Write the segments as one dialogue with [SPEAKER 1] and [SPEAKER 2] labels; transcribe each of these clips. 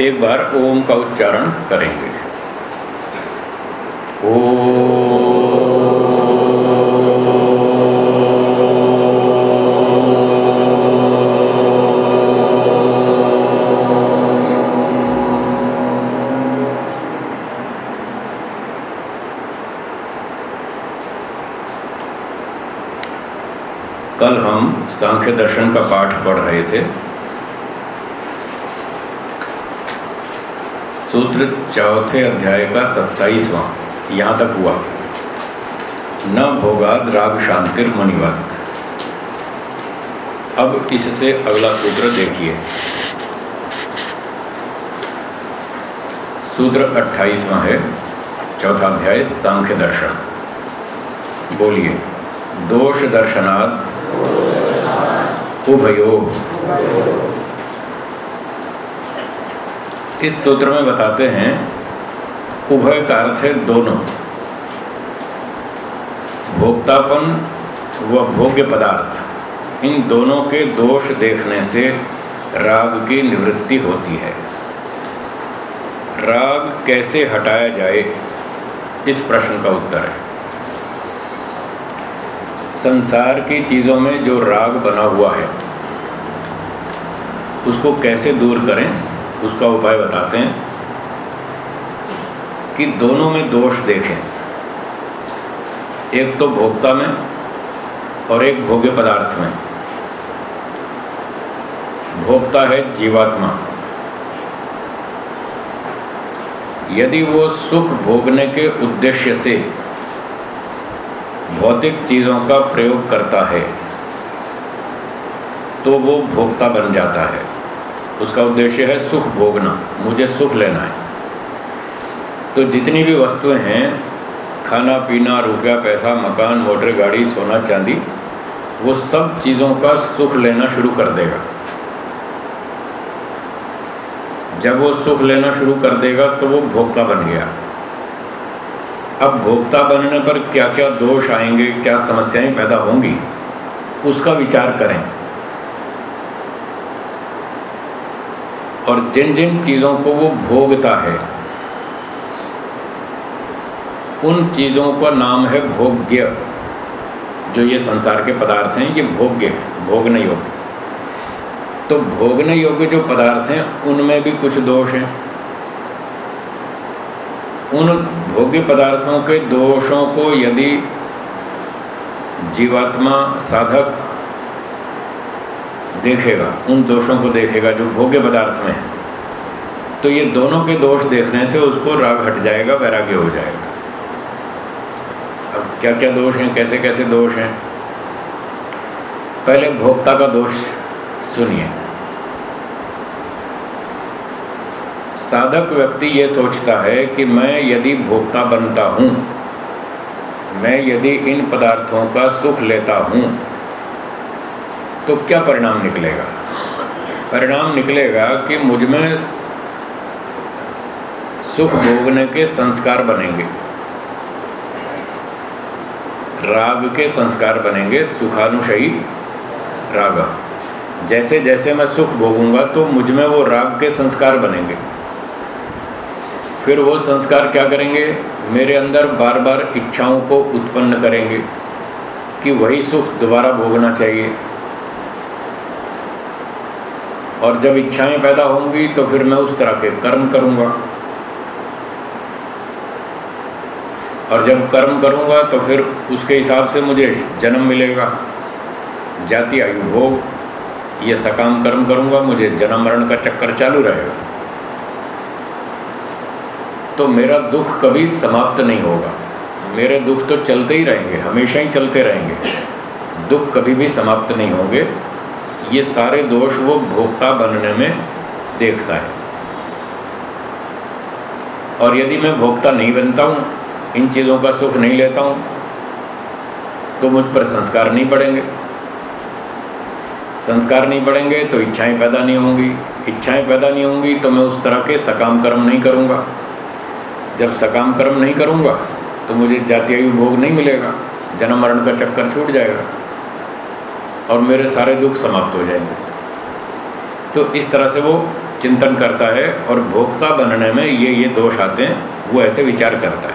[SPEAKER 1] एक बार ओम का उच्चारण करेंगे। सांख्य दर्शन का पाठ पढ़ रहे थे। सूत्र चौथे अध्याय का सत्ताईसवां, यहाँ तक हुआ। न भोगाद राग शांतिर मणिवत। अब इससे अगला सूत्र देखिए। सूत्र अट्ठाईसवां है, चौथा अध्याय सांख्य दर्शन। बोलिए, दोष दर्शनात् उभयो इस सूत्र में बताते हैं उभय का अर्थ है दोनों। भोक्तापन व भोग्य पदार्थ, इन दोनों के दोष देखने से राग की निवृत्ति होती है। राग कैसे हटाया जाए, इस प्रश्न का उत्तर है। संसार की चीज़ों में जो राग बना हुआ है उसको कैसे दूर करें, उसका उपाय बताते हैं कि दोनों में दोष देखें। एक तो भोक्ता में और एक भोग्य पदार्थ में। भोक्ता है जीवात्मा। यदि वो सुख भोगने के उद्देश्य से भौतिक चीज़ों का प्रयोग करता है तो वो भोक्ता बन जाता है। उसका उद्देश्य है सुख भोगना, मुझे सुख लेना है। तो जितनी भी वस्तुएँ हैं, खाना, पीना, रुपया, पैसा, मकान, मोटर, गाड़ी, सोना, चांदी, वो सब चीज़ों का सुख लेना शुरू कर देगा। जब वो सुख लेना शुरू कर देगा तो वो भोक्ता बन गया। अब भोक्ता बनने पर क्या क्या दोष आएँगे, क्या समस्याएँ पैदा होंगी, उसका विचार करें। और जिन जिन चीज़ों को वो भोगता है, उन चीज़ों का नाम है भोग्य, जो ये संसार के पदार्थ हैं, ये भोग्य है, भोगने योग्य। तो भोगने योग्य जो पदार्थ हैं, उनमें भी कुछ दोष हैं। उन भोग्य पदार्थों के दोषों को यदि जीवात्मा साधक देखेगा, उन दोषों को देखेगा जो भोग्य पदार्थ में है। तो ये दोनों के दोष देखने से उसको राग हट जाएगा, वैराग्य हो जाएगा। अब क्या क्या दोष हैं कैसे कैसे दोष हैं? पहले भोक्ता का दोष सुनिए। साधक व्यक्ति ये सोचता है कि मैं यदि भोक्ता बनता हूँ, मैं यदि इन पदार्थों का सुख लेता हूँ तो क्या परिणाम निकलेगा? परिणाम निकलेगा कि मुझमें सुख भोगने के संस्कार बनेंगे। राग के संस्कार बनेंगे सुखानुशयी राग। जैसे जैसे मैं सुख भोगूँगा तो मुझमें वो राग के संस्कार बनेंगे। फिर वो संस्कार क्या करेंगे? मेरे अंदर बार बार इच्छाओं को उत्पन्न करेंगे कि वही सुख दोबारा भोगना चाहिए। और जब इच्छाएँ पैदा होंगी तो फिर मैं उस तरह के कर्म करूँगा। और जब कर्म करूँगा तो फिर उसके हिसाब से मुझे जन्म मिलेगा, जाति, आयु, भोग, ये सकाम कर्म करूँगा, मुझे जन्म मरण का चक्कर चालू रहेगा। तो मेरा दुख कभी समाप्त नहीं होगा। मेरे दुख तो चलते ही रहेंगे, हमेशा ही चलते रहेंगे। दुख कभी भी समाप्त नहीं होंगे। ये सारे दोष वो भोक्ता बनने में देखता है। और यदि मैं भोक्ता नहीं बनता हूँ, इन चीज़ों का सुख नहीं लेता हूँ तो मुझ पर संस्कार नहीं पड़ेंगे। संस्कार नहीं पड़ेंगे तो इच्छाएँ पैदा नहीं होंगी। इच्छाएँ पैदा नहीं होंगी तो मैं उस तरह के सकाम कर्म नहीं करूँगा। जब सकाम कर्म नहीं करूँगा तो मुझे जातीय भोग नहीं मिलेगा। जन्म मरण का चक्कर छूट जाएगा। और मेरे सारे दुख समाप्त हो जाएँगे। तो इस तरह से वो चिंतन करता है और भोक्ता बनने में ये ये दोष आते हैं, वो ऐसे विचार करता है।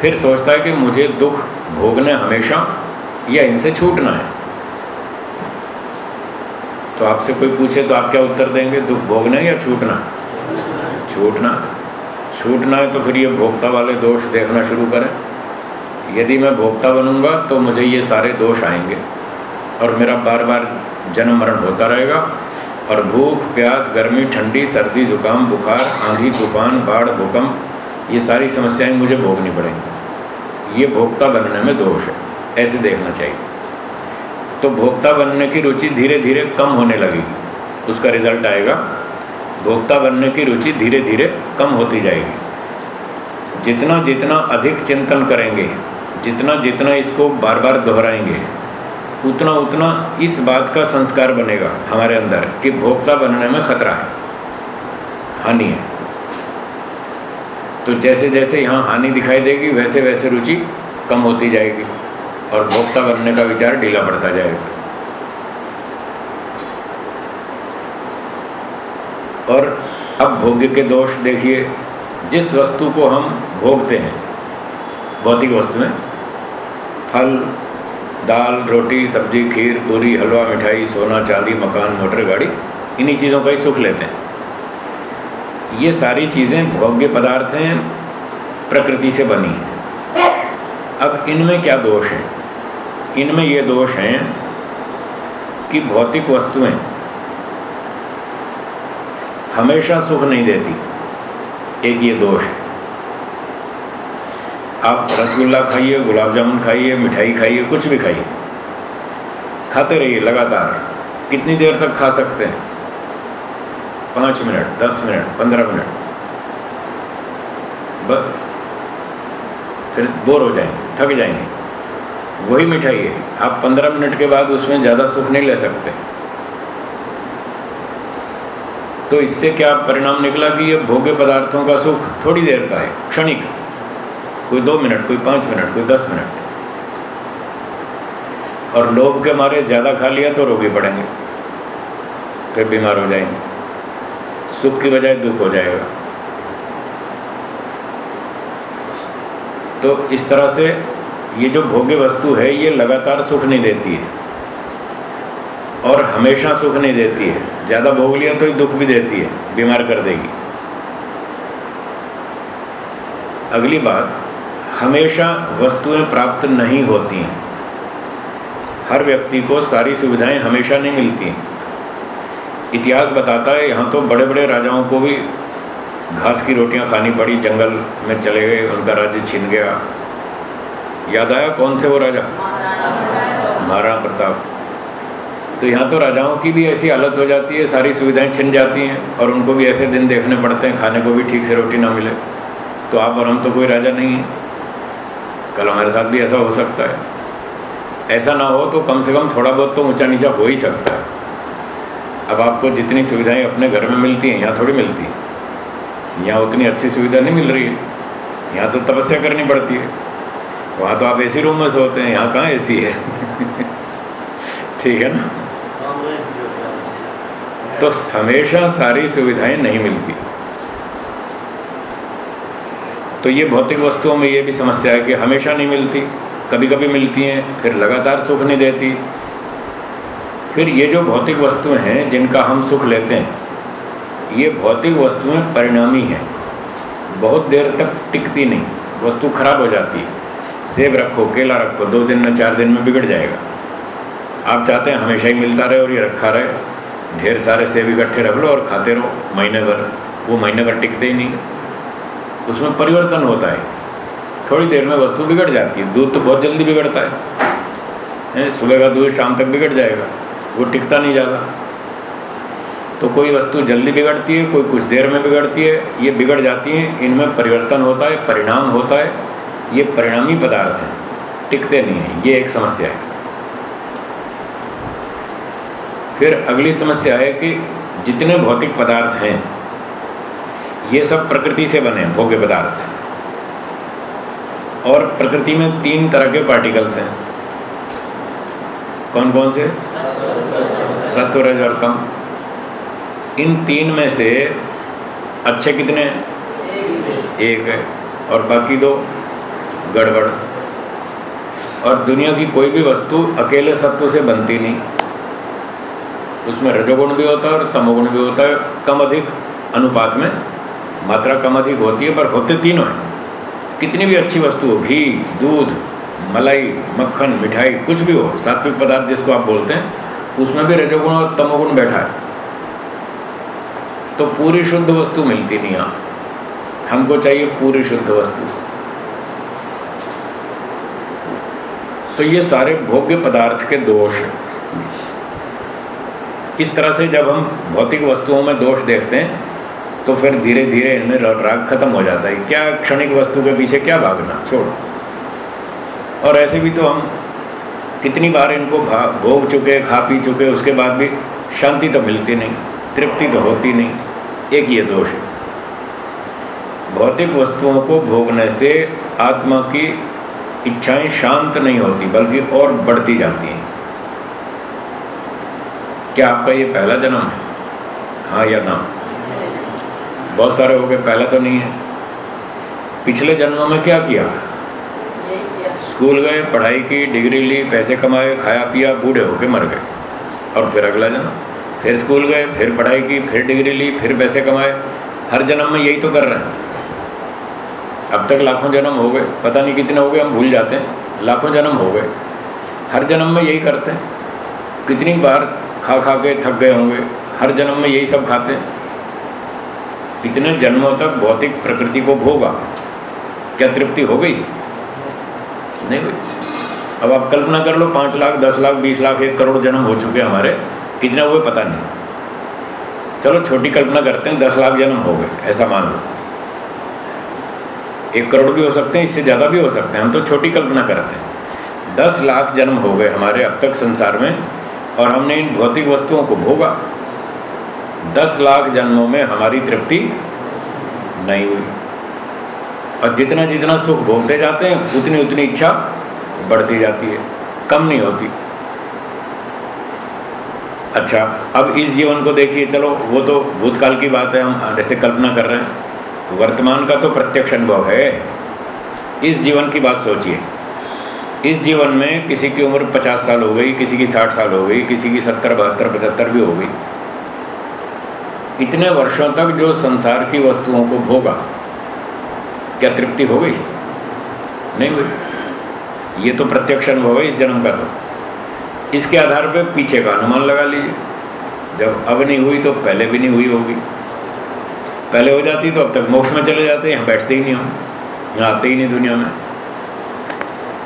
[SPEAKER 1] फिर सोचता है कि मुझे दुख भोगने हमेशा या इनसे छूटना है। तो आपसे कोई पूछे तो आप क्या उत्तर देंगे? दुख भोगना या छूटना? छूटना। छूटना है तो फिर ये भोक्ता वाले दोष देखना शुरू करें। यदि मैं भोक्ता बनूँगा तो मुझे ये सारे दोष आएँगे। और मेरा बार बार जन्म मरण होता रहेगा। और भूख, प्यास, गर्मी, ठंडी, सर्दी, जुकाम, बुखार, आंधी, तूफ़ान, बाढ़, भूकंप, ये सारी समस्याएँ मुझे भोगनी पड़ेंगी। ये भोक्ता बनने में दोष है। ऐसे देखना चाहिए। तो भोक्ता बनने की रुचि धीरे धीरे कम होने लगेगी। उसका रिज़ल्ट आएगा। भोक्ता बनने की रुचि धीरे धीरे कम होती जाएगी। जितना जितना अधिक चिंतन करेंगे जितना जितना इसको बार बार दोहराएँगे उतना उतना इस बात का संस्कार बनेगा हमारे अंदर कि भोक्ता बनने में खतरा है, हानि है। तो जैसे जैसे यहाँ हानि दिखाई देगी, वैसे वैसे रुचि कम होती जाएगी और भोक्ता बनने का विचार ढीला पड़ता जाएगा। और अब भोग्य के दोष देखिए, जिस वस्तु को हम भोगते हैं, भौतिक वस्तु में, फल दाल, रोटी, सब्ज़ी, खीर, पूरी, हलवा, मिठाई, सोना, चांदी, मकान, मोटर गाड़ी, इन्हीं चीज़ों का ही सुख लेते हैं। ये सारी चीज़ें भोग्य पदार्थ हैं, प्रकृति से बनी हैं। अब इनमें क्या दोष है? इनमें ये दोष हैं कि भौतिक वस्तुएँ हमेशा सुख नहीं देती। एक ये दोष है। आप रसगुल्ला खाइए, गुलाब जामुन खाइए, मिठाई खाइए, कुछ भी खाइए। खाते रहिए लगातार। कितनी देर तक खा सकते हैं? पाँच मिनट, दस मिनट, पंद्रह मिनट। बस। फिर बोर हो जाएँगे, थक जाएँगे। वही मिठाई है। आप पंद्रह मिनट के बाद उसमें ज़्यादा सुख नहीं ले सकते। तो इससे क्या परिणाम निकला कि ये भोग्य पदार्थों का सुख थोड़ी देर का है? क्षणिक। कोई दो मिनट, कोई पाँच मिनट, कोई दस मिनट। और लोभ के मारे ज़्यादा खा लिया तो रोगी पड़ेंगे फिर बीमार हो जाएँगे। सुख की बजाय दुख हो जाएगा। तो इस तरह से ये जो भोग्य वस्तु है, ये लगातार सुख नहीं देती है। और हमेशा सुख नहीं देती है। ज़्यादा भोग लिया तो ही दुख भी देती है, बीमार कर देगी। अगली बात हमेशा वस्तुएँ प्राप्त नहीं होती हैं। हर व्यक्ति को सारी सुविधाएँ हमेशा नहीं मिलती। हैं इतिहास बताता है, यहाँ तो बड़े बड़े राजाओं को भी घास की रोटियाँ खानी पड़ी, जंगल में चले गए, उनका राज्य छिन गया। याद आया कौन थे वो राजा? महाराणा प्रताप। तो यहाँ तो राजाओं की भी ऐसी हालत हो जाती है, सारी सुविधाएँ छिन जाती हैं, और उनको भी ऐसे दिन देखने पड़ते हैं, खाने को भी ठीक से रोटी ना मिले। तो आप और हम तो कोई राजा नहीं है। कल हमारे साथ भी ऐसा हो सकता है। ऐसा ना हो तो कम से कम थोड़ा बहुत तो ऊँचा नीचा हो ही सकता है। अब आपको जितनी सुविधाएँ अपने घर में मिलती हैं यहाँ थोड़ी मिलती हैं। यहाँ उतनी अच्छी सुविधा नहीं मिल रही है। यहाँ तो तपस्या करनी पड़ती है। वहाँ तो आप एसी रूम में सोते हैं यहाँ कहाँ एसी है? ठीक है ना? तो हमेशा सारी सुविधाएँ नहीं मिलती। तो ये भौतिक वस्तुओं में ये भी समस्या है कि हमेशा नहीं मिलती कभी कभी मिलती हैं, फिर लगातार सुख नहीं देती। फिर ये जो भौतिक वस्तुएँ हैं, जिनका हम सुख लेते हैं, ये भौतिक वस्तुएँ परिणामी हैं। बहुत देर तक टिकती नहीं, वस्तु खराब हो जाती है। सेब रखो, केला रखो, दो दिन में, चार दिन में बिगड़ जाएगा। आप चाहते हैं हमेशा ही मिलता रहे और ये रखा रहे, ढेर सारे सेब इकट्ठे रख लो और खाते रहो, महीने भर, वो महीने भर टिकते ही नहीं। उसमें परिवर्तन होता है। थोड़ी देर में वस्तु बिगड़ जाती है। दूध तो बहुत जल्दी बिगड़ता है। सुबह का दूध शाम तक बिगड़ जाएगा। वो टिकता नहीं ज़्यादा। तो कोई वस्तु जल्दी बिगड़ती है, कोई कुछ देर में बिगड़ती है, ये बिगड़ जाती हैं, इनमें परिवर्तन होता है, परिणाम होता है। ये परिणामी पदार्थ हैं। टिकते नहीं हैं। ये एक समस्या है। फिर अगली समस्या है कि जितने भौतिक पदार्थ हैं ये सब प्रकृति से बने भोग्य पदार्थ। और प्रकृति में तीन तरह के पार्टिकल्स हैं। कौन कौन से? सत्व, रज और तम। इन तीन में से अच्छे कितने एक है। और बाकी दो? गड़बड़। और दुनिया की कोई भी वस्तु अकेले सत्व से बनती नहीं। उसमें रजोगुण भी होता है और तमोगुण भी होता है। कम अधिक अनुपात में मात्रा कम अधिक होती है, पर होते तीनों हैं। कितनी भी अच्छी वस्तु हो, घी, दूध, मलाई, मक्खन, मिठाई, कुछ भी हो, सात्विक पदार्थ जिसको आप बोलते हैं, उसमें भी रजोगुण और तमोगुण बैठा है। तो पूरी शुद्ध वस्तु मिलती नहीं यहाँ। हमको चाहिए पूरी शुद्ध वस्तु। तो ये सारे भोग्य पदार्थ के दोष हैं। इस तरह से जब हम भौतिक वस्तुओं में दोष देखते हैं तो फिर धीरे धीरे इनमें राग खत्म हो जाता है। क्या क्षणिक वस्तु के पीछे क्या भागना? छोड़। और ऐसे भी तो हम कितनी बार इनको भोग चुके, खा पी चुके, उसके बाद भी शांति तो मिलती नहीं, तृप्ति तो होती नहीं। एक ये दोष है। भौतिक वस्तुओं को भोगने से आत्मा की इच्छाएँ शांत नहीं होती, बल्कि और बढ़ती जाती हैं। क्या आपका ये पहला जन्म है? हाँ या ना? बहुत सारे हो गए पहला तो नहीं है। पिछले जन्मों में क्या किया? स्कूल गए पढ़ाई की डिग्री ली पैसे कमाए खाया पिया बूढ़े होके मर गए। और फिर अगला जन्म? फिर स्कूल गए फिर पढ़ाई की फिर डिग्री ली फिर पैसे कमाए। हर जन्म में यही तो कर रहे हैं। अब तक लाखों जन्म हो गए। पता नहीं कितने हो गए हम भूल जाते हैं। लाखों जन्म हो गए। हर जन्म में यही करते हैं। कितनी बार खा खा के थक गए होंगे। हर जन्म में यही सब खाते हैं। इतने जन्मों तक भौतिक प्रकृति को भोगा, क्या तृप्ति हो गई? नहीं हुई। अब आप कल्पना कर लो, पाँच लाख, दस लाख, बीस लाख, एक करोड़ जन्म हो चुके हमारे, कितने हुए पता नहीं। चलो, छोटी कल्पना करते हैं, दस लाख जन्म हो गए, ऐसा मान लो। एक करोड़ भी हो सकते हैं, इससे ज़्यादा भी हो सकते हैं, हम तो छोटी कल्पना करते हैं। दस लाख जन्म हो गए हमारे अब तक संसार में, और हमने इन भौतिक वस्तुओं को भोगा। दस लाख जन्मों में हमारी तृप्ति नहीं हुई। और जितना जितना सुख भोगते जाते हैं, उतनी उतनी इच्छा बढ़ती जाती है, कम नहीं होती। अच्छा अब इस जीवन को देखिए, चलो, वो तो भूतकाल की बात है, हम जैसे कल्पना कर रहे हैं। वर्तमान का तो प्रत्यक्ष अनुभव है। इस जीवन की बात सोचिए। इस जीवन में किसी की उम्र पचास साल हो गई, किसी की साठ साल हो गई, किसी की सत्तर, बहत्तर, पचहत्तर भी हो गई। इतने वर्षों तक जो संसार की वस्तुओं को भोगा, क्या तृप्ति हो गई? नहीं हुई। ये तो प्रत्यक्ष अनुभव है, इस जन्म का तो। इसके आधार पर पीछे का अनुमान लगा लीजिए। जब अब नहीं हुई तो पहले भी नहीं हुई होगी। पहले हो जाती तो अब तक मोक्ष में चले जाते, यहाँ बैठते ही नहीं हम। यहाँ आते ही नहीं दुनिया में।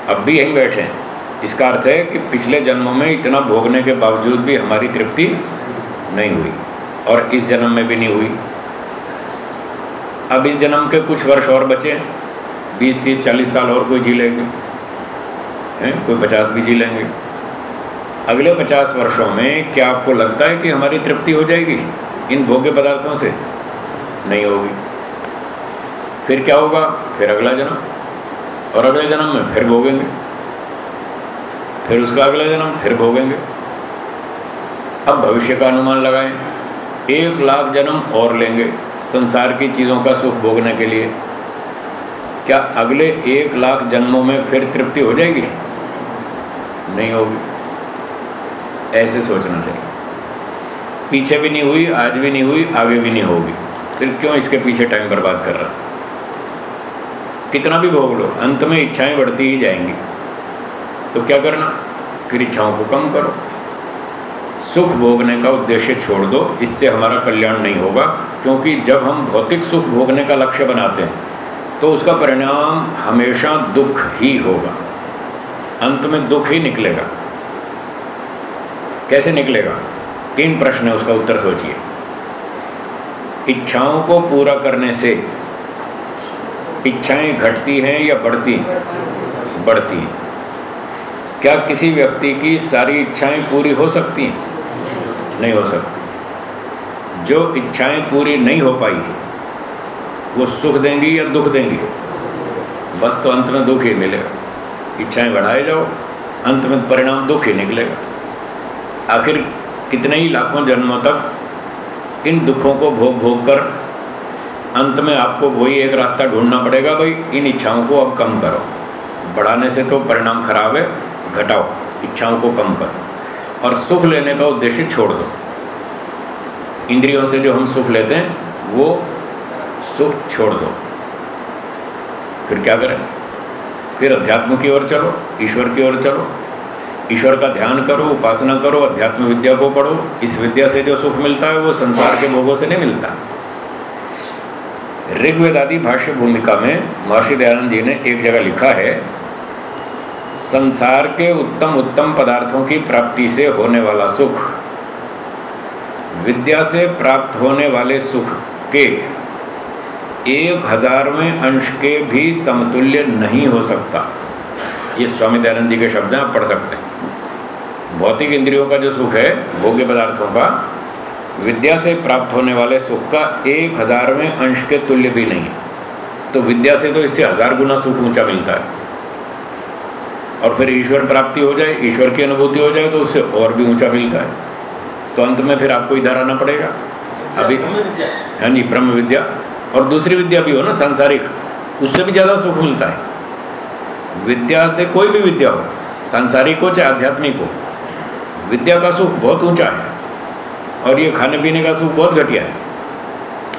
[SPEAKER 1] अब भी यहीं बैठे हैं। इसका अर्थ है कि पिछले जन्मों में इतना भोगने के बावजूद भी हमारी तृप्ति नहीं हुई। और इस जन्म में भी नहीं हुई। अब इस जन्म के कुछ वर्ष और बचे बीस, तीस, चालीस साल और कोई जी लेंगे। हैं? कोई पचास भी जी लेंगे। अगले पचास वर्षों में क्या आपको लगता है कि हमारी तृप्ति हो जाएगी? इन भोग्य पदार्थों से? नहीं होगी। फिर क्या होगा? फिर अगला जन्म। और अगले जन्म में फिर भोगेंगे। फिर उसका अगला जन्म, फिर भोगेंगे। अब भविष्य का अनुमान लगाएँ। एक लाख जन्म और लेंगे संसार की चीज़ों का सुख भोगने के लिए। क्या अगले एक लाख जन्मों में फिर तृप्ति हो जाएगी? नहीं होगी। ऐसे सोचना चाहिए। पीछे भी नहीं हुई, आज भी नहीं हुई, आगे भी नहीं होगी। फिर क्यों इसके पीछे टाइम बर्बाद कर रहा? कितना भी भोग लो, अंत में इच्छाएँ बढ़ती ही जाएँगी। तो क्या करना? फिर इच्छाओं को कम करो। सुख भोगने का उद्देश्य छोड़ दो, इससे हमारा कल्याण नहीं होगा, क्योंकि जब हम भौतिक सुख भोगने का लक्ष्य बनाते हैं तो उसका परिणाम हमेशा दुख ही होगा। अंत में दुख ही निकलेगा। कैसे निकलेगा? तीन प्रश्न है, उसका उत्तर सोचिए। इच्छाओं को पूरा करने से इच्छाएँ घटती हैं या बढ़ती बढ़ती हैं। क्या किसी व्यक्ति की सारी इच्छाएँ पूरी हो सकती हैं? नहीं हो सकती। जो इच्छाएँ पूरी नहीं हो पाई, वो सुख देंगी या दुख देंगी। बस तो अंत में दुख ही मिलेगा। इच्छाएँ बढ़ाए जाओ, अंत में परिणाम दुख ही निकलेगा। आखिर कितने ही लाखों जन्मों तक इन दुखों को भोग भोग कर अंत में आपको वही एक रास्ता ढूंढना पड़ेगा, भाई, इन इच्छाओं को अब कम करो। बढ़ाने से तो परिणाम खराब है, घटाओ, इच्छाओं को कम करो। और सुख लेने का उद्देश्य छोड़ दो। इंद्रियों से जो हम सुख लेते हैं, वो सुख छोड़ दो। फिर क्या करें? फिर अध्यात्म की ओर चलो, ईश्वर की ओर चलो। ईश्वर का ध्यान करो, उपासना करो, अध्यात्म विद्या को पढ़ो। इस विद्या से जो सुख मिलता है, वो संसार के भोगों से नहीं मिलता। ऋग्वेद आदि भाष्य भूमिका में महर्षि दयानंद जी ने एक जगह लिखा है संसार के उत्तम उत्तम पदार्थों की प्राप्ति से होने वाला सुख। विद्या से प्राप्त होने वाले सुख के एक हजारवें अंश के भी समतुल्य नहीं हो सकता। ये स्वामी दयानंद जी के शब्द हैं, आप पढ़ सकते हैं। भौतिक इंद्रियों का जो सुख है, भोग्य पदार्थों का, विद्या से प्राप्त होने वाले सुख का एक हजारवें अंश के तुल्य भी नहीं है। तो विद्या से तो इससे हज़ार गुना सुख ऊँचा मिलता है। और फिर ईश्वर प्राप्ति हो जाए ईश्वर की अनुभूति हो जाए तो उससे और भी ऊँचा मिलता है। तो अंत में फिर आपको इधर आना पड़ेगा। अभी हाँ जी ब्रह्म विद्या। और दूसरी विद्या भी हो ना सांसारिक। उससे भी ज़्यादा सुख मिलता है। विद्या से कोई भी विद्या हो सांसारिक हो चाहे आध्यात्मिक हो विद्या का सुख बहुत ऊँचा है। और ये खाने पीने का सुख बहुत घटिया है।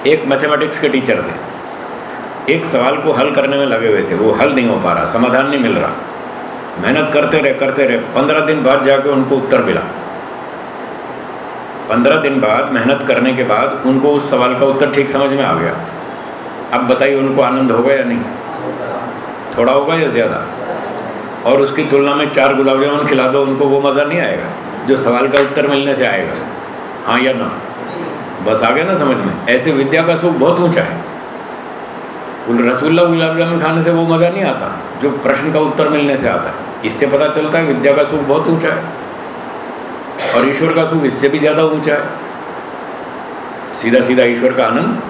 [SPEAKER 1] एक मैथमेटिक्स के टीचर थे। एक सवाल को हल करने में लगे हुए थे। वो हल नहीं हो पा रहा समाधान नहीं मिल रहा। मेहनत करते रहे करते रहे। पंद्रह दिन बाद जाके उनको उत्तर मिला। पंद्रह दिन बाद मेहनत करने के बाद उनको उस सवाल का उत्तर ठीक समझ में आ गया। अब बताइए उनको आनंद होगा या नहीं? थोड़ा होगा या ज़्यादा? और उसकी तुलना में चार गुलाब जामुन खिला दो उनको वो मज़ा नहीं आएगा जो सवाल का उत्तर मिलने से आएगा। हाँ या ना? बस आ गया ना समझ में? ऐसे विद्या का सुख बहुत ऊँचा है। रसगुल्ला गुलाब जामुन खाने से वो मज़ा नहीं आता, जो प्रश्न का उत्तर मिलने से आता है। इससे पता चलता है विद्या का सुख बहुत ऊँचा है और ईश्वर का सुख इससे भी ज़्यादा ऊँचा है। सीधा सीधा ईश्वर का आनंद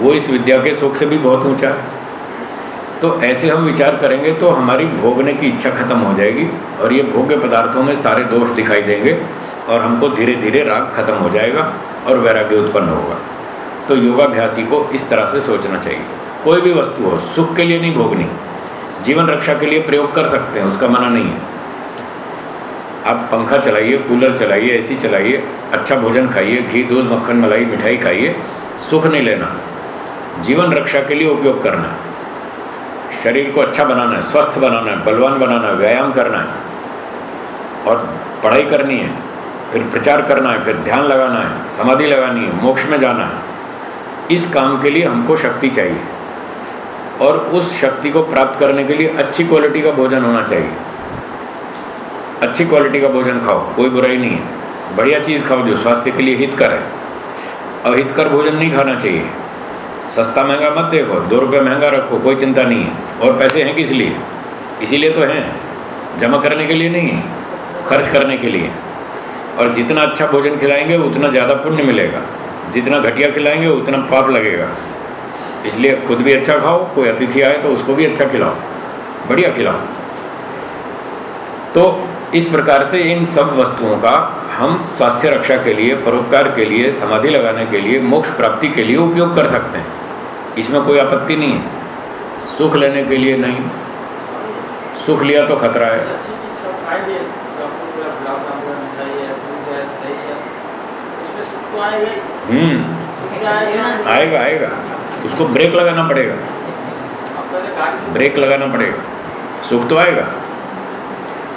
[SPEAKER 1] वो इस विद्या के सुख से भी बहुत ऊँचा है। तो ऐसे हम विचार करेंगे तो हमारी भोगने की इच्छा खत्म हो जाएगी और ये भोग्य पदार्थों में सारे दोष दिखाई देंगे और हमको धीरे धीरे राग खत्म हो जाएगा और वैराग्य उत्पन्न होगा। तो योगाभ्यासी को इस तरह से सोचना चाहिए। कोई भी वस्तु हो, सुख के लिए नहीं, भोगनी। जीवन रक्षा के लिए प्रयोग कर सकते हैं, उसका मना नहीं है। आप पंखा चलाइए, कूलर चलाइए, एसी चलाइए अच्छा भोजन खाइए, घी, दूध, मक्खन, मलाई, मिठाई खाइए, सुख नहीं लेना। जीवन रक्षा के लिए उपयोग करना। है शरीर को अच्छा बनाना है, स्वस्थ बनाना है, बलवान बनाना है, व्यायाम करना है। और पढ़ाई करनी है, फिर प्रचार करना है, फिर ध्यान लगाना है, समाधि लगानी है, मोक्ष में जाना है। इस काम के लिए हमको शक्ति चाहिए। और उस शक्ति को प्राप्त करने के लिए अच्छी क्वालिटी का भोजन होना चाहिए। अच्छी क्वालिटी का भोजन खाओ, कोई बुराई नहीं है। बढ़िया चीज़ खाओ जो स्वास्थ्य के लिए हितकर है। अहितकर भोजन नहीं खाना चाहिए। सस्ता महँगा मत देखो, दो रुपये महँगा रखो, कोई चिंता नहीं है। और पैसे हैं किस लिए? इसीलिए तो हैं। जमा करने के लिए नहीं है, खर्च करने के लिए। और जितना अच्छा भोजन खिलाएँगे, उतना ज़्यादा पुण्य मिलेगा। जितना घटिया खिलाएँगे, उतना पाप लगेगा। इसलिए खुद भी अच्छा खाओ कोई अतिथि आए तो उसको भी अच्छा खिलाओ बढ़िया खिलाओ। तो इस प्रकार से इन सब वस्तुओं का हम स्वास्थ्य रक्षा के लिए परोपकार के लिए समाधि लगाने के लिए मोक्ष प्राप्ति के लिए उपयोग कर सकते हैं। इसमें कोई आपत्ति नहीं है। सुख लेने के लिए नहीं। सुख लिया तो खतरा है। हम्म। आएगा आएगा। उसको ब्रेक लगाना पड़ेगा। ब्रेक लगाना पड़ेगा। सुख तो आएगा।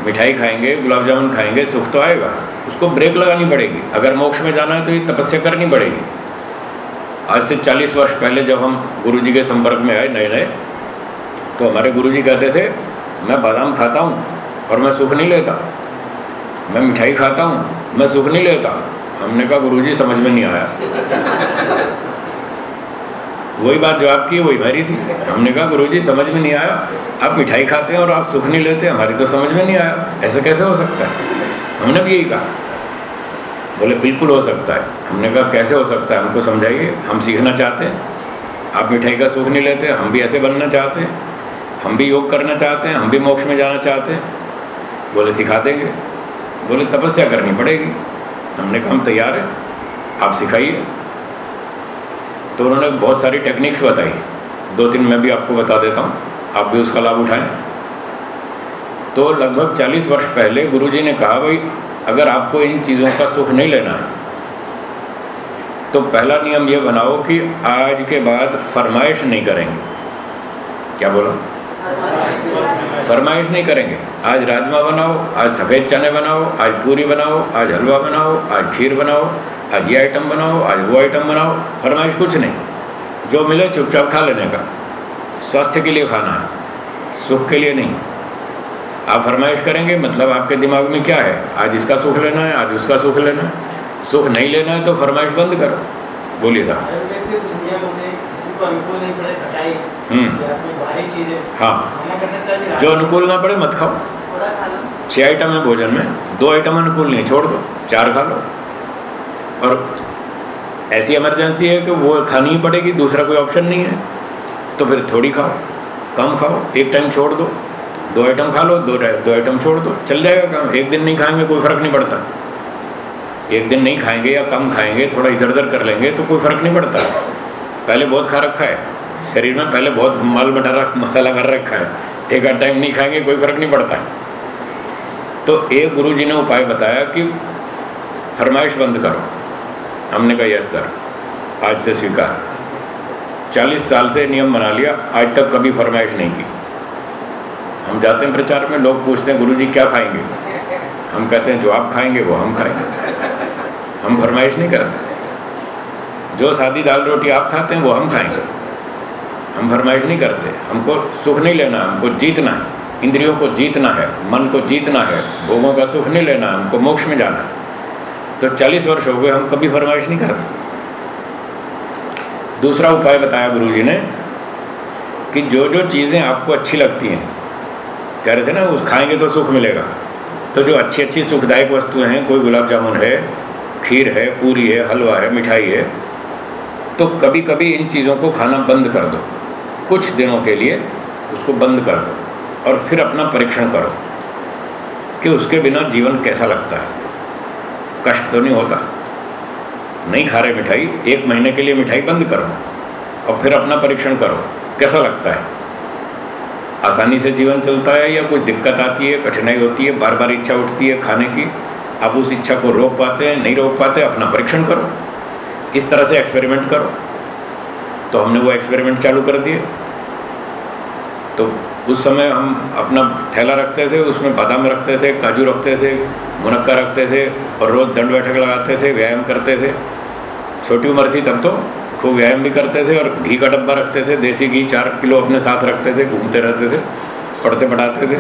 [SPEAKER 1] मिठाई खाएँगे, गुलाब जामुन खाएँगे, सुख तो आएगा। उसको ब्रेक लगानी पड़ेगी। अगर मोक्ष में जाना है तो ये तपस्या करनी पड़ेगी। आज से 40 वर्ष पहले जब हम गुरु जी के संपर्क में आए नए नए तो हमारे गुरु जी कहते थे, मैं बादाम खाता हूँ और मैं सुख नहीं लेता। मैं मिठाई खाता हूँ, मैं सुख नहीं लेता। हमने कहा गुरु जी समझ में नहीं आया। वही बात जो आपकी वही मेरी थी। हमने कहा गुरु जी समझ में नहीं आया। आप मिठाई खाते हैं और आप सुख नहीं लेते, हमारी तो समझ में नहीं आया। ऐसा कैसे हो सकता है? हमने भी यही कहा। बोले, बिल्कुल हो सकता है। हमने कहा, कैसे हो सकता है? हमको समझाइए। हम सीखना चाहते हैं। आप मिठाई का सुख नहीं लेते, हम भी ऐसे बनना चाहते हैं। हम भी योग करना चाहते हैं, हम भी मोक्ष में जाना चाहते हैं। बोले, सिखा देंगे। बोले, तपस्या करनी पड़ेगी। हमने कहा, हम तैयार हैं। आप सिखाइए। तो उन्होंने बहुत सारी टेक्निक्स बताई। दो तीन मैं भी आपको बता देता हूँ। आप भी उसका लाभ उठाएँ। तो लगभग 40 वर्ष पहले गुरुजी ने कहा, भाई, अगर आपको इन चीज़ों का सुख नहीं लेना है तो पहला नियम ये बनाओ कि आज के बाद फरमाइश नहीं करेंगे। क्या बोला? फरमाइश नहीं करेंगे। आज राजमा बनाओ, आज सफ़ेद चने बनाओ, आज पूरी बनाओ, आज हलवा बनाओ, आज खीर बनाओ। आज ये आइटम बनाओ आज वो आइटम बनाओ फरमाइश कुछ नहीं। जो मिले चुपचाप खा लेने का। स्वास्थ्य के लिए खाना है सुख के लिए नहीं। आप फरमाइश करेंगे मतलब आपके दिमाग में क्या है? आज इसका सुख लेना है आज उसका सुख लेना है। सुख नहीं लेना है तो फरमाइश बंद करो। बोलिए साहब। हम्म। हाँ। जो अनुकूल ना पड़े मत खाओ। छः आइटम है भोजन में दो आइटम अनुकूल नहीं छोड़ दो चार खा लो। और ऐसी इमरजेंसी है कि वो खानी ही पड़ेगी, दूसरा कोई ऑप्शन नहीं है। तो फिर थोड़ी खाओ, कम खाओ, एक टाइम छोड़ दो दो आइटम खा लो, दो दो आइटम छोड़ दो, चल जाएगा काम। एक दिन नहीं खाएँगे, कोई फ़र्क नहीं पड़ता। एक दिन नहीं खाएँगे या कम खाएँगे, थोड़ा इधर उधर कर लेंगे तो कोई फ़र्क नहीं पड़ता। पहले बहुत खा रखा है। शरीर में पहले बहुत माल मटारा मसाला कर रखा है। एक आध टाइम नहीं खाएँगे, कोई फ़र्क नहीं पड़ता। तो एक गुरु जी ने उपाय बताया कि फरमाइश बंद करो। हमने कहा, यस सर आज से स्वीकार। चालीस साल से नियम बना लिया, आज तक कभी फरमाइश नहीं की। हम जाते हैं प्रचार में, लोग पूछते हैं गुरु जी क्या खाएँगे? हम कहते हैं, जो आप खाएँगे, वो हम खाएँगे। हम फरमाइश नहीं करते। जो सादी दाल रोटी आप खाते हैं, वो हम खाएँगे। हम फरमाइश नहीं करते। हमको सुख नहीं लेना, हमको जीतना है। इंद्रियों को जीतना है, मन को जीतना है, भोगों का सुख नहीं लेना, हमको मोक्ष में जाना है। तो चालीस वर्ष हो गए, हम कभी फरमाइश नहीं करते। दूसरा उपाय बताया गुरु जी ने कि जो जो चीज़ें आपको अच्छी लगती हैं, कह रहे थे ना, उस खाएँगे तो सुख मिलेगा। तो जो अच्छी अच्छी सुखदायक वस्तुएँ हैं, कोई गुलाब जामुन है, खीर है, पूरी है, हलवा है, मिठाई है तो कभी कभी इन चीज़ों को खाना बंद कर दो। कुछ दिनों के लिए उसको बंद कर दो और फिर अपना परीक्षण करो कि उसके बिना जीवन कैसा लगता है। कष्ट तो नहीं होता। नहीं खा रहे मिठाई, एक महीने के लिए मिठाई बंद करो और फिर अपना परीक्षण करो। कैसा लगता है? आसानी से जीवन चलता है या कुछ दिक्कत आती है, कठिनाई होती है बार बार इच्छा उठती है खाने की, आप उस इच्छा को रोक पाते हैं, नहीं रोक पाते, अपना परीक्षण करो। इस तरह से एक्सपेरिमेंट करो। तो हमने वो एक्सपेरिमेंट चालू कर दिए। तो उस समय हम अपना थैला रखते थे, उसमें बादाम रखते थे, काजू रखते थे, मुनक्का रखते थे और रोज़ दंड बैठक लगाते थे, व्यायाम करते थे। छोटी उम्र थी तब तो खूब व्यायाम भी करते थे और घी का डब्बा रखते थे, देसी घी चार किलो अपने साथ रखते थे, घूमते रहते थे, पढ़ते पढ़ाते थे।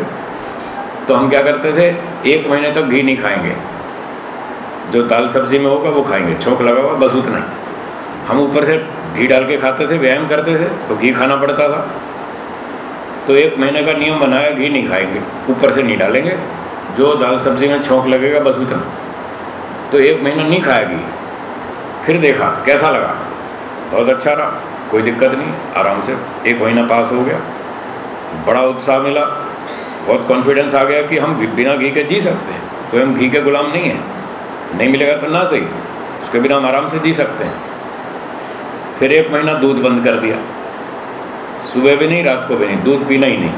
[SPEAKER 1] तो हम क्या करते थे, एक महीने तक तो घी नहीं खाएँगे। जो दाल सब्ज़ी में होगा वो खाएँगे, छोंक लगा हुआ, बस उतना हम ऊपर से घी डाल के खाते थे, व्यायाम करते थे तो घी खाना पड़ता था। तो एक महीने का नियम बनाया, घी नहीं खाएँगे, ऊपर से नहीं डालेंगे। जो दाल, सब्ज़ी में छोंक लगेगा, बस उतना। तो एक महीना नहीं खाया घी। फिर देखा, कैसा लगा? बहुत अच्छा रहा, कोई दिक्कत नहीं, आराम से। एक महीना पास हो गया। बड़ा उत्साह मिला। बहुत कॉन्फिडेंस आ गया कि हम बिना घी के जी सकते हैं। कोई हम घी के गुलाम नहीं हैं। नहीं मिलेगा तो ना सही। उसके बिना हम आराम से जी सकते हैं। फिर एक महीना दूध बंद कर दिया। सुबह भी नहीं, रात को भी नहीं, दूध पीना ही नहीं।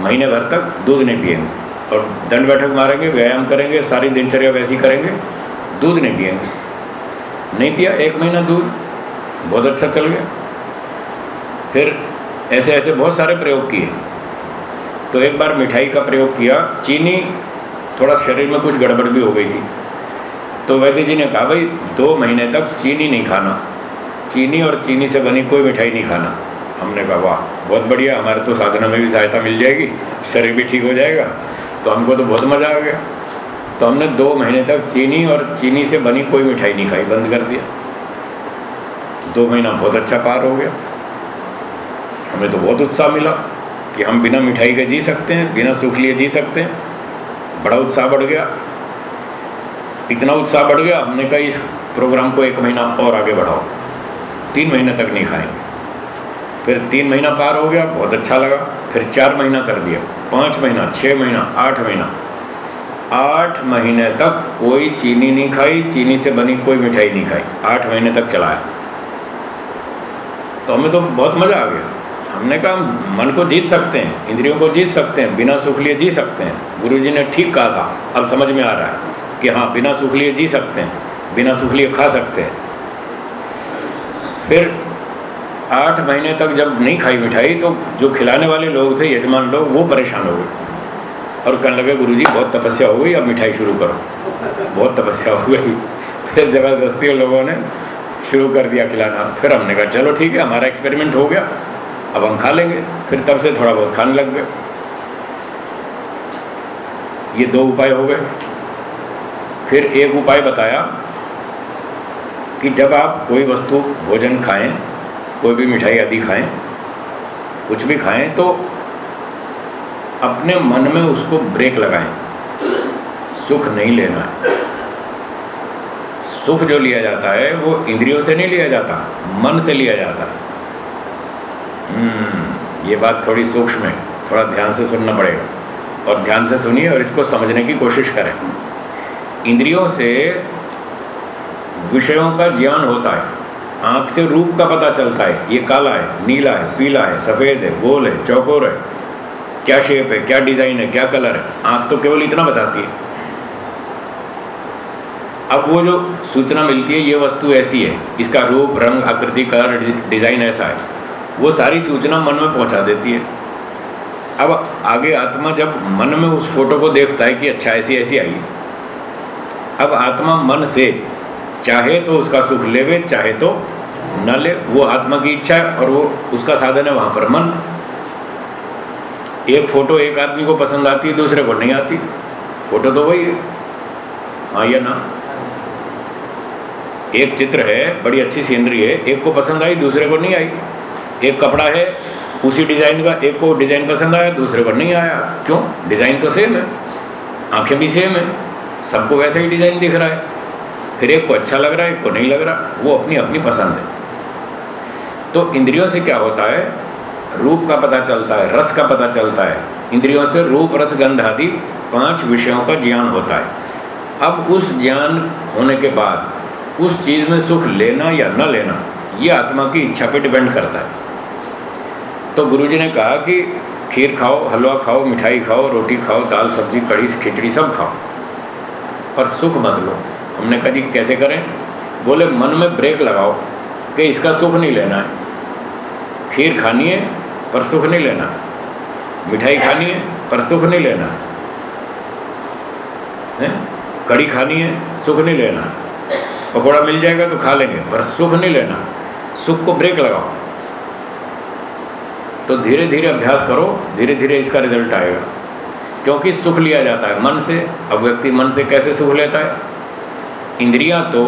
[SPEAKER 1] महीने भर तक दूध नहीं पिएँगे और दंड बैठक मारेंगे, व्यायाम करेंगे, सारी दिनचर्या वैसी करेंगे, दूध नहीं पिएँगे नहीं पिया, एक महीना दूध, बहुत अच्छा चल गया। फिर ऐसे ऐसे बहुत सारे प्रयोग किए। तो एक बार मिठाई का प्रयोग किया, चीनी, थोड़ा शरीर में कुछ गड़बड़ भी हो गई थी। तो वैद्य जी ने कहा, भाई, दो महीने तक चीनी नहीं खाना। चीनी और चीनी से बनी कोई मिठाई नहीं खाना। हमने कहा, वाह, बहुत बढ़िया, हमारे तो साधना में भी सहायता मिल जाएगी, शरीर भी ठीक हो जाएगा। तो हमको तो बहुत मज़ा आ गया। तो हमने दो महीने तक चीनी और चीनी से बनी कोई मिठाई नहीं खाई, बंद कर दिया। दो महीना बहुत अच्छा पार हो गया। हमें तो बहुत उत्साह मिला कि हम बिना मिठाई के जी सकते हैं, बिना सुख लिए जी सकते हैं। बड़ा उत्साह बढ़ गया। इतना उत्साह बढ़ गया, हमने कहा, इस प्रोग्राम को एक महीना और आगे बढ़ाओ। तीन महीने तक नहीं खाएँगे। फिर तीन महीना पार हो गया, बहुत अच्छा लगा। फिर चार महीना कर दिया। पाँच महीना छः महीना, आठ महीना। आठ महीने तक कोई चीनी नहीं खाई, चीनी से बनी कोई मिठाई नहीं खाई। आठ महीने तक चलाया। तो हमें तो बहुत मज़ा आ गया। हमने कहा, मन को जीत सकते हैं, इंद्रियों को जीत सकते हैं, बिना सुख लिए जी सकते हैं। गुरु जी ने ठीक कहा था, अब समझ में आ रहा है कि हाँ बिना सुख लिए जी सकते हैं, बिना सुख लिए खा सकते हैं। फिर आठ महीने तक जब नहीं खाई मिठाई तो जो खिलाने वाले लोग थे, यजमान लोग, वो परेशान हो गए। और कहने लगे गुरु जी बहुत तपस्या हो गई, अब मिठाई शुरू करो। बहुत तपस्या हो गई। फिर ज़बरदस्ती लोगों ने शुरू कर दिया खिलाना। फिर हमने कहा, चलो ठीक है, हमारा एक्सपेरिमेंट हो गया। अब हम खा लेंगे। फिर तब से थोड़ा बहुत खाने लग गए। ये दो उपाय हो गए। फिर एक उपाय बताया कि जब आप कोई वस्तु भोजन खाएँ कोई भी मिठाई आदि खाएँ कुछ भी खाएँ तो अपने मन में उसको ब्रेक लगाएँ। सुख नहीं लेना। है सुख जो लिया जाता है वो इंद्रियों से नहीं लिया जाता मन से लिया जाता। हम्म, ये बात थोड़ी सूक्ष्म है थोड़ा ध्यान से सुनना पड़ेगा। और ध्यान से सुनिए और इसको समझने की कोशिश करें। इंद्रियों से विषयों का ज्ञान होता है। आँख से रूप का पता चलता है। ये काला है, नीला है, पीला है, सफ़ेद है, गोल है, चौकोर है। क्या शेप है, क्या डिज़ाइन है, क्या कलर है? आँख तो केवल इतना बताती है। अब वो जो सूचना मिलती है, ये वस्तु ऐसी है। इसका रूप, रंग, आकृति कलर डिज़ाइन ऐसा है। वो सारी सूचना मन में पहुँचा देती है। अब आगे आत्मा जब मन में उस फ़ोटो को देखता है कि अच्छा ऐसी ऐसी आई अब आत्मा मन से चाहे तो उसका सुख लेवे, चाहे तो न ले। वो आत्मा की इच्छा है और वो उसका साधन है वहाँ पर। मन। एक फ़ोटो एक आदमी को पसंद आती है, दूसरे को नहीं आती। फ़ोटो तो वही है। हाँ या ना? एक चित्र है, बड़ी अच्छी सीनरी है। एक को पसंद आई, दूसरे को नहीं आई। एक कपड़ा है, उसी डिज़ाइन का। एक को डिज़ाइन पसंद आया, दूसरे को नहीं आया। क्यों? डिज़ाइन तो सेम है। आँखें भी सेम है। सबको वैसा ही डिज़ाइन दिख रहा है। फिर एक को अच्छा लग रहा है, एक को नहीं लग रहा, वो अपनी अपनी पसंद है। तो इंद्रियों से क्या होता है? रूप का पता चलता है, रस का पता चलता है। इंद्रियों से रूप, रस, गंध आदि पाँच विषयों का ज्ञान होता है। अब उस ज्ञान होने के बाद उस चीज़ में सुख लेना या न लेना, ये आत्मा की इच्छा पे डिपेंड करता है। तो गुरुजी ने कहा कि खीर खाओ, हलवा खाओ, मिठाई खाओ, रोटी खाओ, दाल, सब्ज़ी कड़ी खिचड़ी सब खाओ, पर सुख मत लो। हमने कहा, जी, कैसे करें? बोले, मन में ब्रेक लगाओ कि इसका सुख नहीं लेना है। खीर खानी है, पर सुख नहीं लेना मिठाई खानी है, पर सुख नहीं लेना है। कड़ी खानी है, सुख नहीं लेना पकौड़ा मिल जाएगा तो खा लेंगे, पर सुख नहीं लेना सुख को ब्रेक लगाओ। तो धीरे धीरे अभ्यास करो धीरे धीरे इसका रिज़ल्ट आएगा। क्योंकि सुख लिया जाता है मन से अब व्यक्ति मन से कैसे सुख लेता है? इंद्रियाँ तो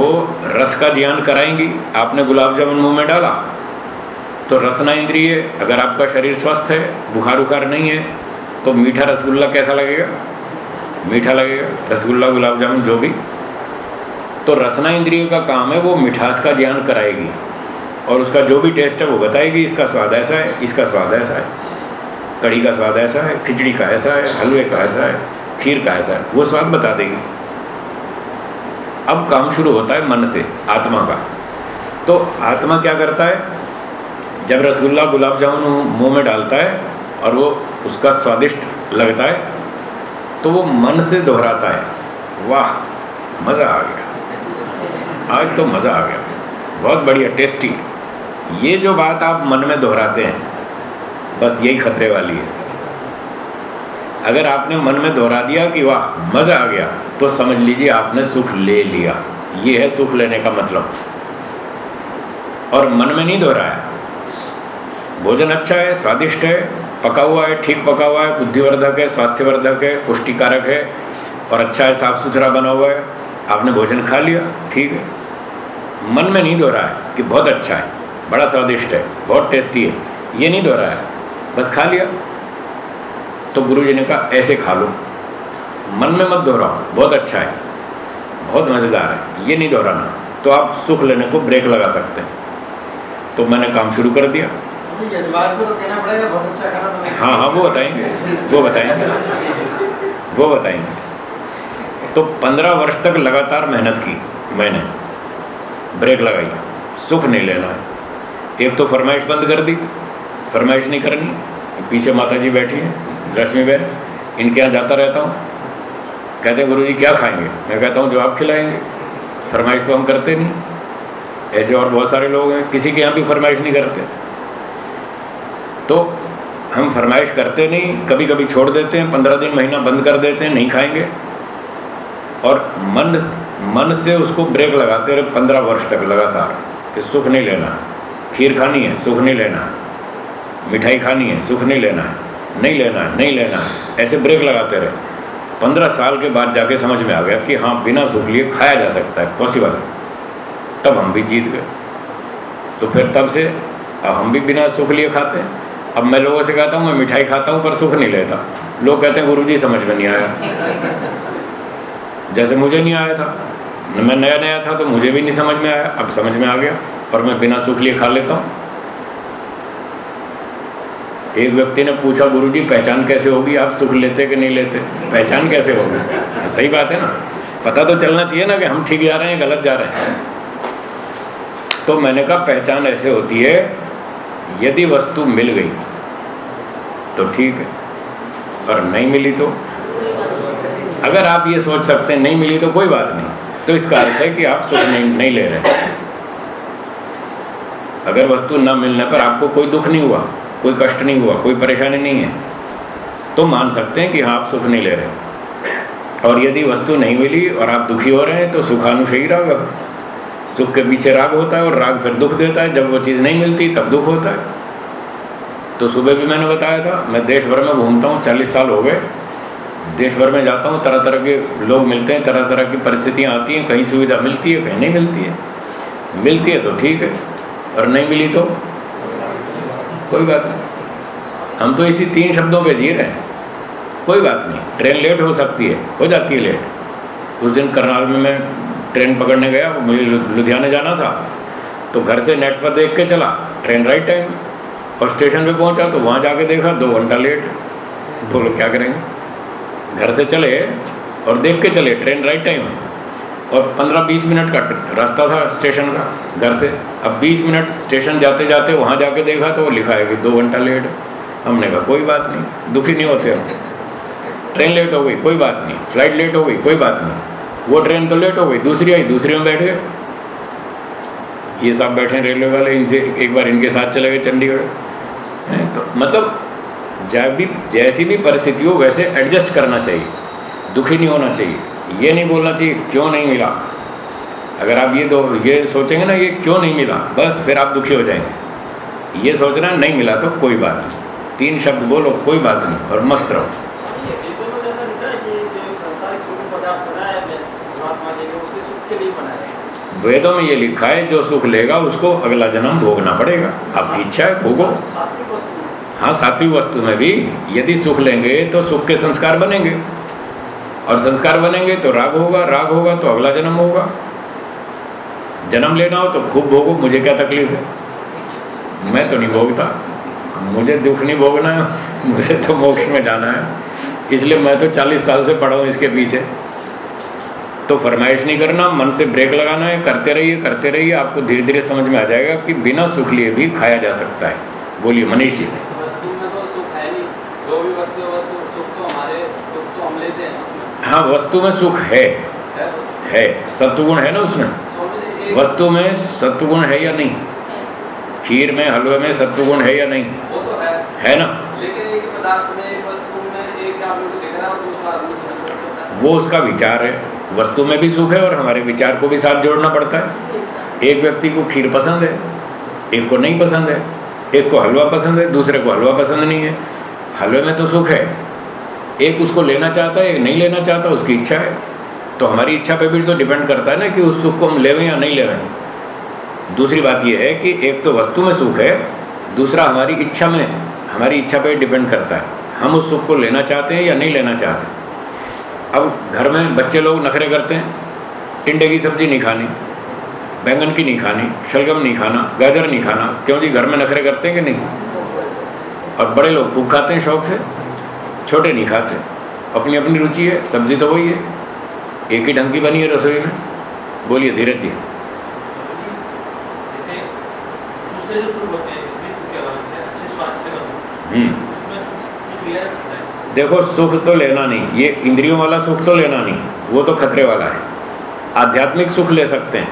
[SPEAKER 1] रस का ज्ञान कराएँगी। आपने गुलाब जामुन मुँह में डाला तो रसना इंद्रिय। अगर आपका शरीर स्वस्थ है, बुखार उखार नहीं है तो मीठा रसगुल्ला कैसा लगेगा? मीठा लगेगा। रसगुल्ला, गुलाब जामुन, जो भी। तो रसना इंद्रिय का काम है वो मिठास का ज्ञान कराएगी। और उसका जो भी टेस्ट है वो बताएगी, इसका स्वाद ऐसा है, इसका स्वाद ऐसा है। कढ़ी का स्वाद ऐसा है, खिचड़ी का ऐसा है, हलवे का ऐसा है, खीर का ऐसा है, वो स्वाद बता देगी। अब काम शुरू होता है मन से, आत्मा का। तो आत्मा क्या करता है? जब रसगुल्ला, गुलाब जामुन मुँह में डालता है और वो उसका स्वादिष्ट लगता है तो वो मन से दोहराता है, वाह, मज़ा आ गया। आज तो मज़ा आ गया। बहुत बढ़िया, टेस्टी। ये जो बात आप मन में दोहराते हैं, बस यही खतरे वाली है। अगर आपने मन में दोहरा दिया कि वाह, मज़ा आ गया तो समझ लीजिए आपने सुख ले लिया। ये है सुख लेने का मतलब। और मन में नहीं दोहराया। भोजन अच्छा है, स्वादिष्ट है, पका हुआ है, ठीक पका हुआ है, बुद्धिवर्धक है, स्वास्थ्यवर्धक है, पुष्टिकारक है, और अच्छा है साफ़ सुथरा बना हुआ है। आपने भोजन खा लिया, ठीक है। मन में नहीं दोहरा है कि बहुत अच्छा है, बड़ा स्वादिष्ट है, बहुत टेस्टी है। ये नहीं दोहरा है बस खा लिया। तो गुरु जी ने कहा ऐसे खा लो। मन में मत दोहराओ बहुत अच्छा है बहुत मज़ेदार है ये नहीं दोहराना। तो आप सुख लेने को ब्रेक लगा सकते हैं। तो मैंने काम शुरू कर दिया। हाँ हाँ वो बताएँगे वो बताएँगे वो बताएँगे। तो पंद्रह वर्ष तक लगातार मेहनत की मैंने ब्रेक लगाई। सुख नहीं लेना है। एक तो फरमाइश बंद कर दी फरमाइश नहीं करनी। पीछे माता जी बैठी हैं रश्मि बहन इनके यहाँ जाता रहता हूँ। कहते हैं गुरु जी क्या खाएँगे? मैं कहता हूँ जो आप खिलाएँगे। फरमाइश तो हम करते नहीं। ऐसे और बहुत सारे लोग हैं, किसी के यहाँ भी फरमाइश नहीं करते। तो हम फरमाइश करते नहीं कभी कभी छोड़ देते हैं, पंद्रह दिन महीना बंद कर देते हैं, नहीं खाएँगे। और मन मन से उसको ब्रेक लगाते रहे, पंद्रह वर्ष तक लगातार, कि सुख नहीं लेना। खीर खानी है, सुख नहीं लेना। मिठाई खानी है, सुख नहीं लेना है, नहीं लेना है, नहीं लेना है। ऐसे ब्रेक लगाते रहे। पंद्रह साल के बाद जाके समझ में आ गया कि हाँ बिना सुख लिए खाया जा सकता है। पॉसिबल है? तब हम भी जीत गए। तो फिर तब से अब हम भी बिना सुख लिए खाते हैं। अब मैं लोगों से कहता हूँ, मैं मिठाई खाता हूँ, पर सुख नहीं लेता। लोग कहते हैं गुरु जी समझ में नहीं आया। जैसे मुझे नहीं आया था। मैं नया नया था तो मुझे भी नहीं समझ में आया। अब समझ में आ गया, पर मैं बिना सुख लिए खा लेता हूँ। एक व्यक्ति ने पूछा, गुरु जी, पहचान कैसे होगी? आप सुख लेते कि नहीं लेते? पहचान कैसे होगी? सही बात है ना? पता तो चलना चाहिए ना कि हम ठीक जा रहे हैं, गलत जा रहे हैं। तो मैंने कहा, पहचान ऐसे होती है, यदि वस्तु मिल गई तो ठीक है, और नहीं मिली तो? अगर आप ये सोच सकते हैं, नहीं मिली तो कोई बात नहीं। तो इसका अर्थ है कि आप सुख नहीं नहीं ले रहे। अगर वस्तु न मिलने पर आपको कोई दुख नहीं हुआ। कोई कष्ट नहीं हुआ, कोई परेशानी नहीं है। तो मान सकते हैं कि हाँ आप सुख नहीं ले रहे। और यदि वस्तु नहीं मिली और आप दुखी हो रहे हैं तो सुखानुषयी राग। सुख के पीछे राग होता है और राग फिर दुख देता है। जब वो चीज़ नहीं मिलती, तब दुख होता है। तो सुबह भी मैंने बताया था, मैं देश भर में घूमता हूँ, चालीस साल हो गए। देश भर में जाता हूँ, तरह तरह के लोग मिलते हैं, तरह तरह की परिस्थितियाँ आती हैं, कहीं सुविधा मिलती है, कहीं नहीं मिलती है। मिलती है तो ठीक है, और नहीं मिली तो कोई बात नहीं। हम तो इसी तीन शब्दों पे जी रहे हैं। कोई बात नहीं। ट्रेन लेट हो सकती है। हो जाती है लेट। उस दिन करनाल में मैं ट्रेन पकड़ने गया। मुझे लुधियाना जाना था। तो घर से नेट पर देख के चला। Train right time. और स्टेशन पे पहुँचा तो वहाँ जाके देखा दो घंटा लेट। बोलो, क्या करेंगे? घर से चले और देख के चले। Train right time. और 15-20 मिनट का रास्ता था स्टेशन का, घर से। अब 20 मिनट स्टेशन जाते जाते वहाँ जाके देखा तो वो लिखा है कि दो घंटा लेट। हमने कहा, कोई बात नहीं, दुखी नहीं होते हम। ट्रेन लेट हो गई, कोई बात नहीं। फ़्लाइट लेट हो गई, कोई बात नहीं। वो ट्रेन तो लेट हो गई, दूसरी आई, दूसरी में बैठ। गए ये सब बैठे रेलवे वाले, इनसे एक बार इनके साथ चले गए चंडीगढ़। तो मतलब जब भी, जैसी भी परिस्थिति हो, वैसे एडजस्ट करना चाहिए। दुखी नहीं होना चाहिए। ये नहीं बोलना चाहिए क्यों नहीं मिला? अगर आप ये दो ये सोचेंगे ना ये क्यों नहीं मिला? बस फिर आप दुखी हो जाएँगे। ये सोचना नहीं मिला तो कोई बात नहीं। तीन शब्द बोलो कोई बात नहीं और मस्त रहो। वेदों में ये लिखा है जो सुख लेगा उसको अगला जन्म भोगना पड़ेगा। आपकी इच्छा है भोगो। हाँ सात्विक वस्तु में भी यदि सुख लेंगे तो सुख के संस्कार बनेंगे। और संस्कार बनेंगे तो राग होगा राग होगा तो अगला जन्म होगा। जन्म लेना हो तो खूब भोगो, मुझे क्या तकलीफ़ है? मैं तो नहीं भोगता। मुझे दुख नहीं भोगना है, मुझे तो मोक्ष में जाना है। इसलिए मैं तो चालीस साल से पढ़ा हूँ इसके पीछे। तो फरमाइश नहीं करना, मन से ब्रेक लगाना है, करते रहिए करते रहिए, आपको धीरे धीरे समझ में आ जाएगा कि बिना सुख लिए भी खाया जा सकता है। बोलिए, मनीष। जी हाँ वस्तु में सुख है। है। सत्वगुण है ना उसमें? वस्तु में सत्वगुण है या नहीं? खीर में हलवे में सत्वगुण है या नहीं?
[SPEAKER 2] वो तो है।
[SPEAKER 1] है ना?
[SPEAKER 2] लेकिन एक पदार्थ में एक वस्तु में एक आदमी को दिख रहा है। दूसरा
[SPEAKER 1] वो उसका विचार है। वस्तु में भी सुख है और हमारे विचार को भी साथ जोड़ना पड़ता है। एक व्यक्ति को खीर पसंद है एक को नहीं पसंद है एक को हलवा पसंद है दूसरे को हलवा पसंद नहीं है। हलवे में तो सुख है। एक उसको लेना चाहता है, एक नहीं लेना चाहता, उसकी इच्छा है। तो हमारी इच्छा पे भी तो डिपेंड करता है ना कि उस सुख को हम लेवें या नहीं लेवें। दूसरी बात यह है कि एक तो वस्तु में सुख है, दूसरा हमारी इच्छा में, हमारी इच्छा पे डिपेंड करता है। हम उस सुख को लेना चाहते हैं या नहीं लेना चाहते। अब घर में बच्चे लोग नखरे करते हैं, टिंडे की सब्ज़ी नहीं खानी, बैंगन की नहीं खानी, शलगम नहीं खाना, गाजर नहीं खाना, क्यों जी घर में नखरे करते हैं कि नहीं? और बड़े लोग खूब खाते हैं शौक से। छोटे नहीं खाते। अपनी अपनी रुचि है सब्ज़ी तो वही है। एक ही ढंग की बनी है रसोई में। बोलिए धीरज जी। हम्म। देखो सुख तो लेना नहीं। ये इंद्रियों वाला सुख तो लेना नहीं। वो तो खतरे वाला है। आध्यात्मिक सुख ले सकते हैं।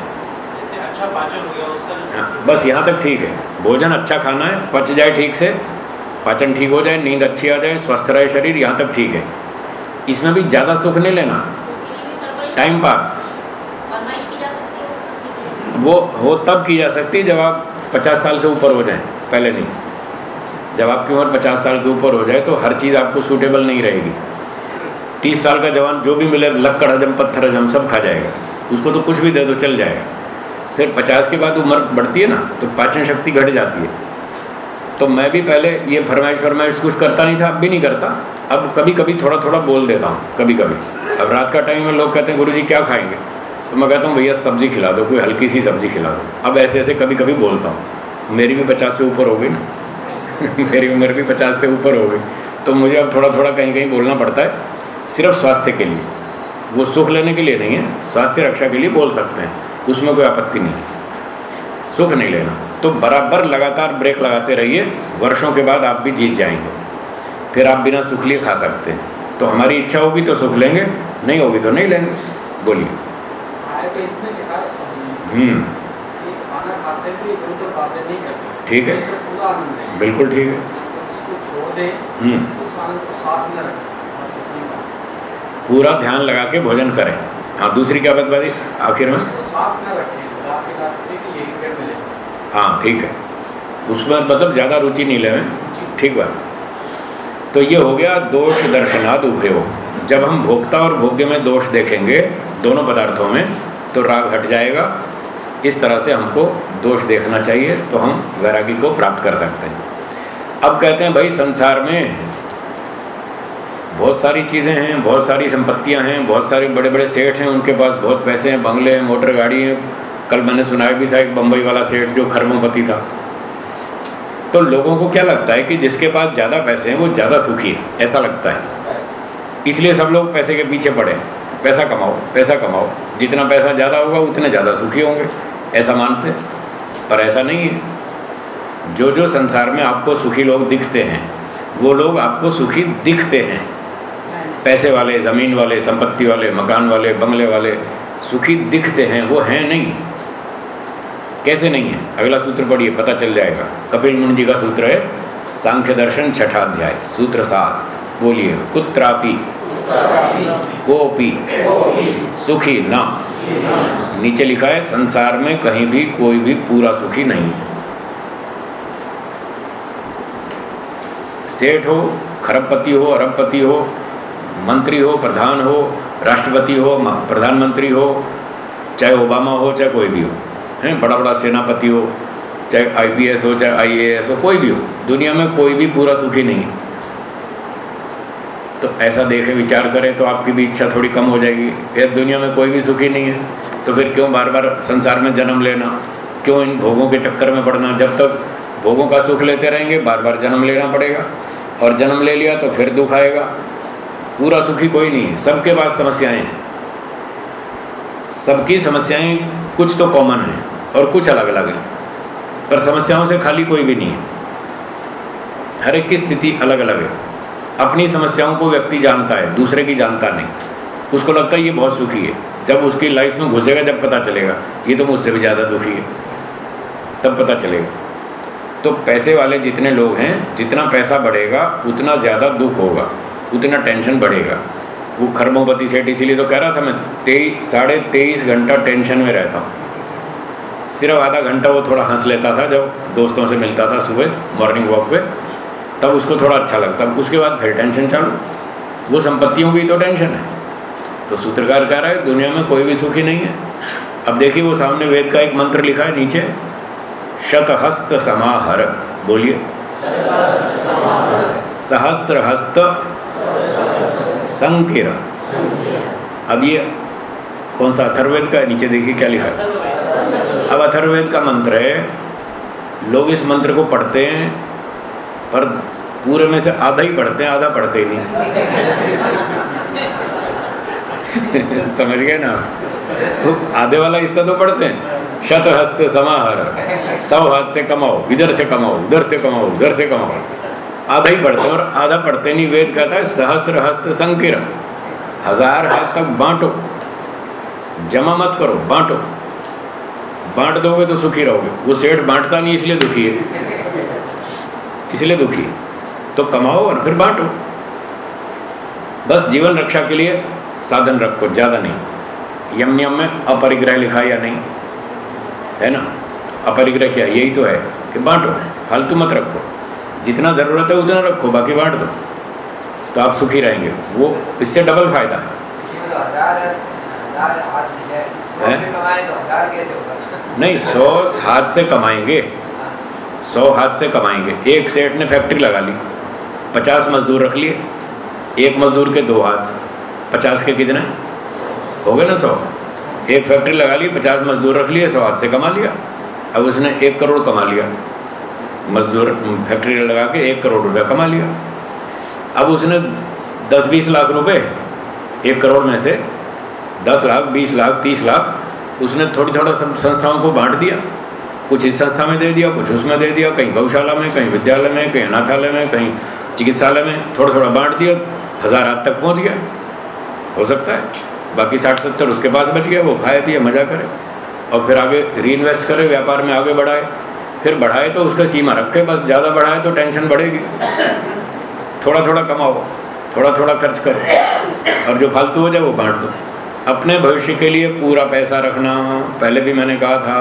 [SPEAKER 2] अच्छा पाचन हो गया
[SPEAKER 1] हाँ, बस यहाँ तक ठीक है। भोजन अच्छा खाना है पच जाए ठीक से। पाचन ठीक हो जाए नींद अच्छी आ जाए स्वस्थ रहे शरीर यहाँ तक ठीक है। इसमें भी ज़्यादा सुख नहीं लेना। टाइम पास वो हो तब की जा सकती है जब आप पचास साल से ऊपर हो जाए पहले नहीं। जब आपकी उम्र पचास साल के ऊपर हो जाए तो हर चीज़ आपको सूटेबल नहीं रहेगी। तीस साल का जवान जो भी मिले लक्कड़ हजम पत्थर हजम सब खा जाएगा। उसको तो कुछ भी दे दो चल जाएगा। फिर पचास के बाद उम्र बढ़ती है ना तो पाचन शक्ति घट जाती है। तो मैं भी पहले ये फरमाइश फरमाइश कुछ करता नहीं था, अब भी नहीं करता। अब कभी कभी थोड़ा थोड़ा बोल देता हूँ कभी कभी अब रात का टाइम में लोग कहते हैं गुरु जी क्या खाएँगे? तो मैं कहता हूँ, भैया, सब्ज़ी खिला दो, कोई हल्की सी सब्ज़ी खिला दो। अब ऐसे ऐसे कभी कभी बोलता हूँ, मेरी भी पचास से ऊपर हो गई ना? मेरी उम्र भी पचास से ऊपर हो गई। तो मुझे अब थोड़ा थोड़ा कहीं कहीं बोलना पड़ता है, सिर्फ़ स्वास्थ्य के लिए। वो सुख लेने के लिए नहीं है, स्वास्थ्य रक्षा के लिए बोल सकते हैं, उसमें कोई आपत्ति नहीं। सुख नहीं लेना। तो बराबर लगातार ब्रेक लगाते रहिए वर्षों के बाद आप भी जीत जाएँगे। फिर आप बिना सुख लिए खा सकते हैं। तो हमारी इच्छा होगी तो सुख लेंगे नहीं होगी तो नहीं लेंगे। बोलिए। हम्म। ठीक है। बिल्कुल ठीक है। हम्म। पूरा ध्यान लगा के भोजन करें। हाँ दूसरी क्या बात बात आखिर में? हाँ ठीक है। उसमें मतलब ज़्यादा रुचि नहीं लें, ठीक बात। तो ये हो गया दोष दर्शनाद उपयोग जब हम भोक्ता और भोग्य में दोष देखेंगे, दोनों पदार्थों में तो राग हट जाएगा। इस तरह से हमको दोष देखना चाहिए तो हम वैरागी को प्राप्त कर सकते हैं। अब कहते हैं, भाई, संसार में बहुत सारी चीज़ें हैं, बहुत सारी संपत्तियाँ हैं, बहुत सारे बड़े बड़े सेठ हैं, उनके पास बहुत पैसे हैं, बंगले हैं, मोटर गाड़ी हैं कल मैंने सुनाया भी था एक बम्बई वाला सेठ जो खरबोपति था। तो लोगों को क्या लगता है कि जिसके पास ज़्यादा पैसे हैं, वो ज़्यादा सुखी है? ऐसा लगता है। इसलिए सब लोग पैसे के पीछे पड़े पैसा कमाओ पैसा कमाओ। जितना पैसा ज़्यादा होगा, उतने ज़्यादा सुखी होंगे। ऐसा मानते पर ऐसा नहीं है। जो जो संसार में आपको सुखी लोग दिखते हैं, वो लोग आपको सुखी दिखते हैं। पैसे वाले, ज़मीन वाले, संपत्ति वाले, मकान वाले, बंगले वाले सुखी दिखते हैं, वो हैं नहीं। कैसे नहीं है? अगला सूत्र पढ़िए, पता चल जाएगा। कपिल मुनि जी का सूत्र है, सांख्य दर्शन छठाध्याय, सूत्र सात। बोलिए, कुत्रापि, कोपी, सुखी न। नीचे लिखा है, संसार में कहीं भी कोई भी पूरा सुखी नहीं है। सेठ हो, खरबपति हो, अरबपति हो, मंत्री हो, प्रधान हो, राष्ट्रपति हो प्रधानमंत्री हो, चाहे ओबामा हो, चाहे कोई भी हो। हैं बड़ा बड़ा सेनापति हो चाहे आईपीएस हो, चाहे आईएएस हो, कोई भी हो, दुनिया में कोई भी पूरा सुखी नहीं है। तो ऐसा देखे, विचार करें तो आपकी भी इच्छा थोड़ी कम हो जाएगी। यार दुनिया में कोई भी सुखी नहीं है तो फिर क्यों बार बार संसार में जन्म लेना? क्यों इन भोगों के चक्कर में पड़ना? जब तक भोगों का सुख लेते रहेंगे बार बार जन्म लेना पड़ेगा। और जन्म ले लिया तो फिर दुख आएगा। पूरा सुखी कोई नहीं है। सबके पास समस्याएँ हैं। सबकी समस्याएँ कुछ तो कॉमन है और कुछ अलग अलग है, पर समस्याओं से खाली कोई भी नहीं है। हर एक की स्थिति अलग अलग है। अपनी समस्याओं को व्यक्ति जानता है, दूसरे की जानता नहीं। उसको लगता है ये बहुत सुखी है। जब उसकी लाइफ में घुसेगा, जब पता चलेगा, ये तो मुझसे भी ज़्यादा दुखी है। तब पता चलेगा। तो पैसे वाले जितने लोग हैं, जितना पैसा बढ़ेगा, उतना ज़्यादा दुख होगा, उतना टेंशन बढ़ेगा। वो खरमोपति सेठ इसीलिए तो कह रहा था मैं तेईस साढ़े तेईस घंटा टेंशन में रहता हूँ। सिर्फ़ आधा घंटा वो थोड़ा हंस लेता था जब दोस्तों से मिलता था सुबह मॉर्निंग वॉक पे तब उसको थोड़ा अच्छा लगता। उसके बाद फिर टेंशन चालू। वो संपत्तियों की तो टेंशन है। तो सूत्रकार कह रहा है दुनिया में कोई भी सुखी नहीं है। अब देखिए वो सामने वेद का एक मंत्र लिखा है नीचे। शतहस्त समाहर। बोलिए। सहस्र हस्त संकिर अब ये कौन सा अथर्वेद का नीचे देखिए क्या लिखा है। अब अथर्वेद का मंत्र है लोग इस मंत्र को पढ़ते हैं पर पूरे में से आधा ही पढ़ते हैं आधा पढ़ते ही नहीं। समझ गए ना? तो आधे वाला हिस्सा तो पढ़ते हैं। शत हस्त समाहर सौ हाथ से कमाओ इधर से कमाओ उधर से कमाओ उधर से कमाओ। आधा ही पढ़ते और आधा पढ़ते नहीं, वेद कहता है, सहस्त्र हस्त संकीर्ण हज़ार हाथ तक बांटो। जमा मत करो, बांटो। बांट दोगे तो सुखी रहोगे। वो सेठ बांटता नहीं, इसलिए दुखी है। इसलिए दुखी है। तो कमाओ और फिर बांटो। बस जीवन रक्षा के लिए साधन रखो, ज़्यादा नहीं। यम नियम में अपरिग्रह लिखा या नहीं? है ना? अपरिग्रह क्या? यही तो है कि बांटो, फालतू मत रखो। जितना ज़रूरत है उतना रखो बाकी बांट दो। तो आप सुखी रहेंगे। वो इससे डबल फ़ायदा है। नहीं सौ हाथ से कमाएँगे। सौ हाथ से कमाएँगे। एक सेठ ने फैक्ट्री लगा ली। पचास मजदूर रख लिए। एक मजदूर के दो हाथ। पचास के कितने? हो गए ना सौ। एक फैक्ट्री लगा ली पचास मजदूर रख लिए सौ हाथ से कमा लिया। अब उसने एक करोड़ कमा लिया। मजदूर फैक्ट्री लगा के एक करोड़ रुपया कमा लिया। अब उसने दस बीस लाख रुपए एक करोड़ में से दस लाख, बीस लाख, तीस लाख उसने थोड़ी थोड़ा संस्थाओं को बांट दिया। कुछ इस संस्था में दे दिया, कुछ उसमें दे दिया, कहीं गौशाला में, कहीं विद्यालय में, कहीं अनाथालय में, कहीं चिकित्सालय में थोड़ा थोड़ा बांट दिया, हज़ार हाथ तक पहुँच गया। हो सकता है, बाकी साठ, सत्तर उसके पास बच गया, वो खाए पिए, मज़ा करे और फिर आगे री इन्वेस्ट करे, व्यापार में आगे बढ़ाए। फिर बढ़ाए तो उसका सीमा रखे, बस ज़्यादा बढ़ाए तो टेंशन बढ़ेगी। थोड़ा थोड़ा कमाओ थोड़ा थोड़ा खर्च करो, और जो फालतू हो जाए वो बांट दो। अपने भविष्य के लिए पूरा पैसा रखना, पहले भी मैंने कहा था,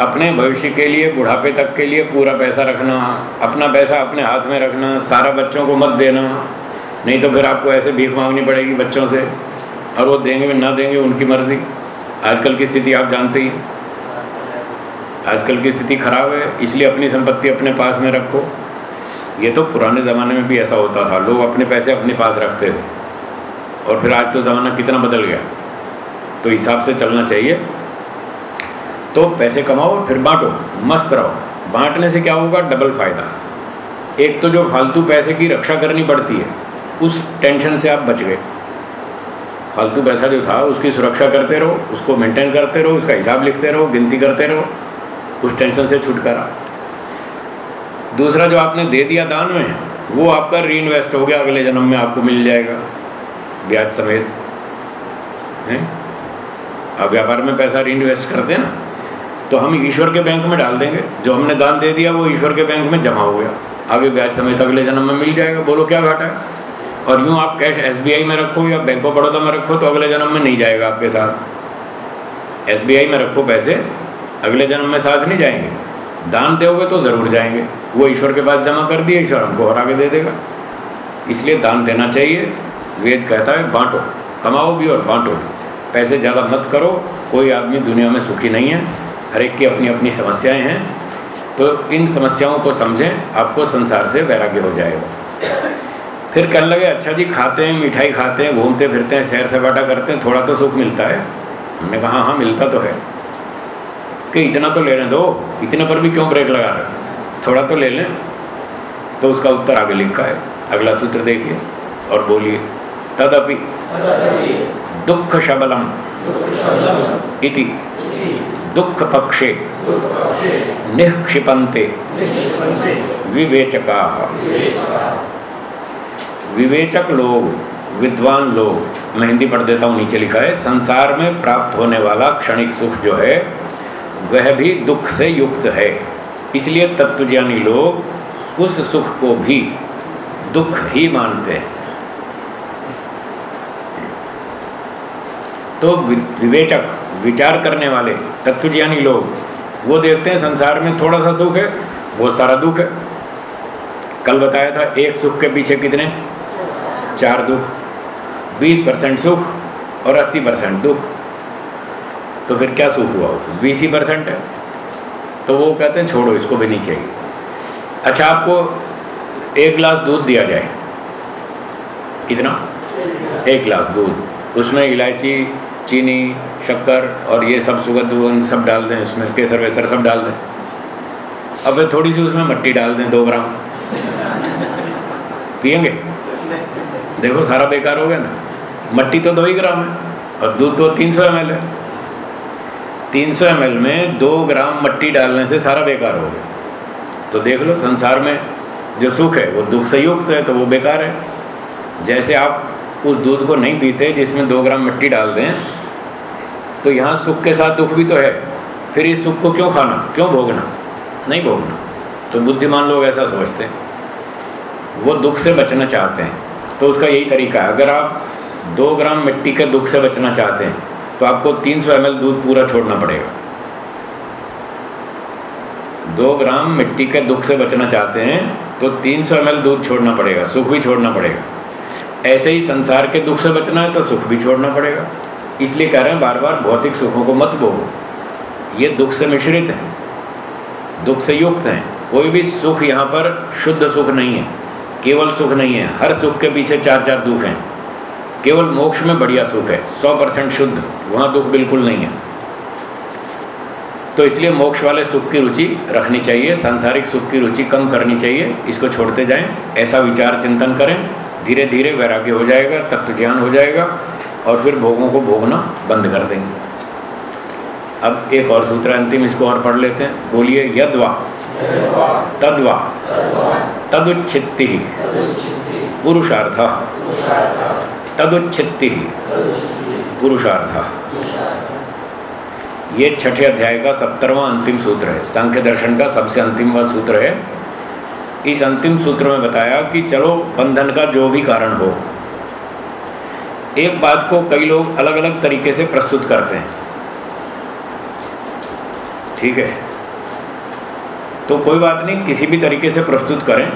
[SPEAKER 1] अपने भविष्य के लिए, बुढ़ापे तक के लिए पूरा पैसा रखना, अपना पैसा अपने हाथ में रखना, सारा बच्चों को मत देना, नहीं तो फिर आपको ऐसे भीख मांगनी पड़ेगी बच्चों से, और वो देंगे ना देंगे उनकी मर्ज़ी। आजकल की स्थिति आप जानते ही। आजकल की स्थिति खराब है, इसलिए अपनी संपत्ति अपने पास में रखो। ये तो पुराने ज़माने में भी ऐसा होता था, लोग अपने पैसे अपने पास रखते थे। और फिर आज तो ज़माना कितना बदल गया। तो हिसाब से चलना चाहिए। तो पैसे कमाओ, फिर बांटो, मस्त रहो। बांटने से क्या होगा? डबल फ़ायदा। एक तो जो फालतू पैसे की रक्षा करनी पड़ती है, उस टेंशन से आप बच गए। फालतू पैसा जो था, उसकी सुरक्षा करते रहो, उसको मेंटेन करते रहो, उसका हिसाब लिखते रहो, गिनती करते रहो। उस टेंशन से छुटकारा दूसरा जो आपने दे दिया दान में, वो आपका री इन्वेस्ट हो गया, अगले जन्म में आपको मिल जाएगा, ब्याज समेत। हैं? आप व्यापार में पैसा री इन्वेस्ट करते हैं ना तो हम ईश्वर के बैंक में डाल देंगे। जो हमने दान दे दिया, वो ईश्वर के बैंक में जमा हो गया। आगे ब्याज समेत अगले जन्म में मिल जाएगा। बोलो, क्या घाटा है? और यूँ आप कैश एसबीआई में रखो या बैंक ऑफ़ बड़ौदा में रखो तो अगले जन्म में नहीं जाएगा आपके साथ। एसबीआई में रखो पैसे अगले जन्म में साथ नहीं जाएँगे। दान दोगे तो ज़रूर जाएँगे। वो ईश्वर के पास जमा कर दिए ईश्वर हमको और आगे दे देगा। इसलिए दान देना चाहिए। वेद कहता है, बांटो, कमाओ भी और बांटो। पैसे ज़्यादा मत करो। कोई आदमी दुनिया में सुखी नहीं है। हर एक की अपनी अपनी समस्याएँ हैं। तो इन समस्याओं को समझें। आपको संसार से वैराग्य हो जाएगा। फिर कहने लगे अच्छा जी, खाते हैं, मिठाई खाते हैं, घूमते फिरते हैं, सैर सपाटा करते हैं, थोड़ा तो सुख मिलता है। हमने कहा हाँ मिलता तो है। कि इतना तो ले लेने दो। इतने पर भी क्यों ब्रेक लगा रहे? थोड़ा तो ले लें। तो उसका उत्तर आगे लिखा है। अगला सूत्र देखिए और बोलिए। तदपि दुख शबलम इति। दुख पक्षे निक्षिपन्ते विवेचका। विवेचक लोग, विद्वान लोग, मैं हिंदी पढ़ देता हूँ, नीचे लिखा है, संसार में प्राप्त होने वाला क्षणिक सुख जो है वह भी दुख से युक्त है। इसलिए तत्वज्ञानी लोग उस सुख को भी दुख ही मानते हैं। तो विवेचक, विचार करने वाले, तत्वज्ञानी लोग, वो देखते हैं संसार में थोड़ा सा सुख है बहुत सारा दुख है। कल बताया था, एक सुख के पीछे कितने? चार दुख। बीस परसेंट सुख और अस्सी परसेंट दुख। तो फिर क्या सुख हुआ? हो तो बीस ही परसेंट है। तो वो कहते हैं, छोड़ो, इसको भी नहीं चाहिए। अच्छा आपको एक गिलास दूध दिया जाए। कितना? एक गिलास दूध। उसमें इलायची, चीनी, शक्कर और ये सब सुगंध वगंध सब डाल दें, उसमें केसर वेसर सब डाल दें। अब फिर थोड़ी सी उसमें मट्टी डाल दें, दो ग्राम। पियेंगे? देखो, सारा बेकार हो गया ना। मट्टी तो दो ही ग्राम है और दूध तो तीन सौ एम है। तीन सौ एम में दो ग्राम मट्टी डालने से सारा बेकार हो गया। तो देख लो, संसार में जो सुख है, वो दुख से युक्त है तो वो बेकार है। जैसे आप उस दूध को नहीं पीते, जिसमें दो ग्राम मिट्टी डाल दें तो यहाँ सुख के साथ दुख भी तो है। फिर इस सुख को क्यों खाना? क्यों भोगना? नहीं भोगना। तो बुद्धिमान लोग ऐसा सोचते हैं। वो दुख से बचना चाहते हैं। तो उसका यही तरीका है। अगर आप दो ग्राम मिट्टी के दुख से बचना चाहते हैं तो आपको 300 सौ दूध पूरा छोड़ना पड़ेगा। दो ग्राम मिट्टी के दुख से बचना चाहते हैं तो 300 सौ दूध छोड़ना पड़ेगा, सुख भी छोड़ना पड़ेगा। ऐसे ही संसार के दुख से बचना है तो सुख भी छोड़ना पड़ेगा। इसलिए कह रहे हैं बार बार भौतिक सुखों को मत भोगो। ये दुख से मिश्रित हैं, दुख से युक्त हैं। कोई भी सुख यहाँ पर शुद्ध सुख नहीं है, केवल सुख नहीं है। हर सुख के पीछे चार चार दुख हैं। केवल मोक्ष में बढ़िया सुख है सौ परसेंट शुद्ध वहाँ दुख बिल्कुल नहीं है। तो इसलिए मोक्ष वाले सुख की रुचि रखनी चाहिए सांसारिक सुख की रुचि कम करनी चाहिए इसको छोड़ते जाएँ ऐसा विचार चिंतन करें धीरे धीरे वैराग्य हो जाएगा तत्व ज्ञान हो जाएगा और फिर भोगों को भोगना बंद कर देंगे। अब एक और सूत्र अंतिम इसको और पढ़ लेते हैं। बोलिए यदवा। तद्वा। तदुच्छित्ति। पुरुषार्थ। तदुच्छित्ति। पुरुषार्थ। ये छठे अध्याय का सत्तरवा अंतिम सूत्र है। सांख्य दर्शन का सबसे अंतिम सूत्र है। इस अंतिम सूत्र में बताया कि चलो, बंधन का जो भी कारण हो। एक बात को कई लोग अलग अलग तरीके से प्रस्तुत करते हैं। ठीक है? तो कोई बात नहीं, किसी भी तरीके से प्रस्तुत करें।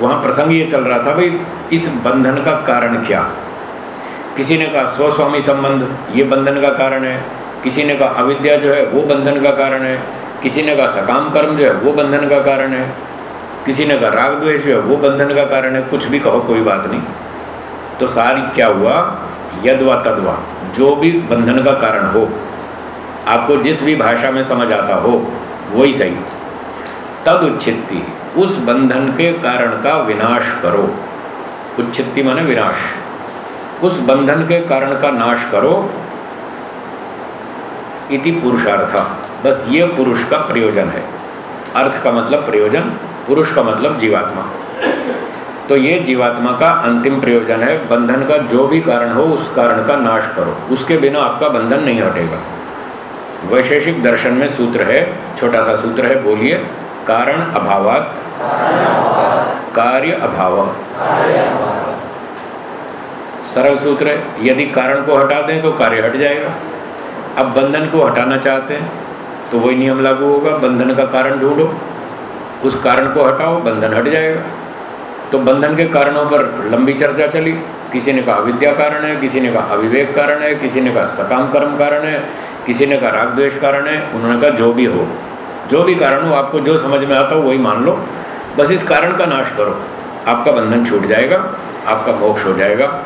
[SPEAKER 1] वहाँ प्रसंग ये चल रहा था, भाई, इस बंधन का कारण क्या? किसी ने कहा, स्वस्वामी संबंध, ये बंधन का कारण है। किसी ने कहा, अविद्या जो है, वो बंधन का कारण है। किसी ने कहा, सकाम कर्म जो है, वो बंधन का कारण है। किसी ने कहा, राग द्वेष जो है, वो बंधन का कारण है। कुछ भी कहो, कोई बात नहीं। तो सारी क्या हुआ? यदवा तदवा जो भी बंधन का कारण हो, आपको जिस भी भाषा में समझ आता हो, वही सही। तद उच्छित्ति, उस बंधन के कारण का विनाश करो। उच्छित्ति माने विनाश। उस बंधन के कारण का नाश करो। इति पुरुषार्थ। बस ये पुरुष का प्रयोजन है। अर्थ का मतलब प्रयोजन, पुरुष का मतलब जीवात्मा। तो ये जीवात्मा का अंतिम प्रयोजन है। बंधन का जो भी कारण हो, उस कारण का नाश करो। उसके बिना आपका बंधन नहीं हटेगा। वैशेषिक दर्शन में सूत्र है। छोटा सा सूत्र है, बोलिए, कारण अभावात। कार्य अभाव। सरल सूत्र है। यदि कारण को हटा दें तो कार्य हट जाएगा। अब बंधन को हटाना चाहते हैं तो वही नियम लागू होगा। बंधन का कारण ढूंढो। उस कारण को हटाओ, बंधन हट जाएगा। तो बंधन के कारणों पर लंबी चर्चा चली। किसी ने कहा विद्या कारण है, किसी ने कहा अविवेक कारण है, किसी ने कहा सकाम कर्म कारण है, किसी ने कहा राग द्वेष कारण है, उन्होंने कहा जो भी हो। जो भी कारण हो, आपको जो समझ में आता हो, वही मान लो। बस इस कारण का नाश करो। आपका बंधन छूट जाएगा, आपका मोक्ष हो जाएगा।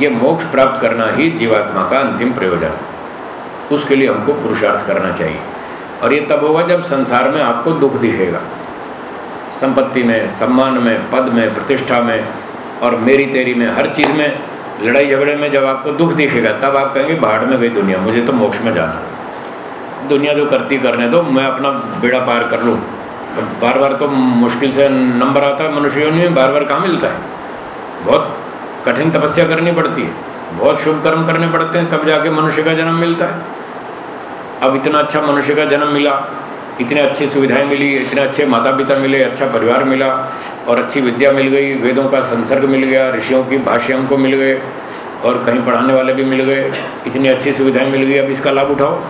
[SPEAKER 1] ये मोक्ष प्राप्त करना ही जीवात्मा का अंतिम प्रयोजन। उसके लिए हमको पुरुषार्थ करना चाहिए। और ये तब होगा जब संसार में आपको दुख दिखेगा। संपत्ति में, सम्मान में, पद में, प्रतिष्ठा में और मेरी तेरी में, हर चीज़ में, लड़ाई झगड़े में जब आपको दुख दिखेगा, तब आप कहेंगे बाढ़ में गई दुनिया, मुझे तो मोक्ष में जाना दुनिया जो करती करने दो, मैं अपना बेड़ा पार कर लूँ। बार बार तो मुश्किल से नंबर आता है, मनुष्यों में बार बार कहाँ मिलता है? बहुत कठिन तपस्या करनी पड़ती है। बहुत शुभ कर्म करने पड़ते हैं, तब जाके मनुष्य का जन्म मिलता है। अब इतना अच्छा मनुष्य का जन्म मिला, इतने अच्छी सुविधाएँ मिली, इतने अच्छे माता पिता मिले अच्छा परिवार मिला, और अच्छी विद्या मिल गई, वेदों का संसर्ग मिल गया, ऋषियों की भाष्य हमको मिल गए, और कहीं पढ़ाने वाले भी मिल गए, इतनी अच्छी सुविधाएँ मिल गई, अब इसका लाभ उठाओ।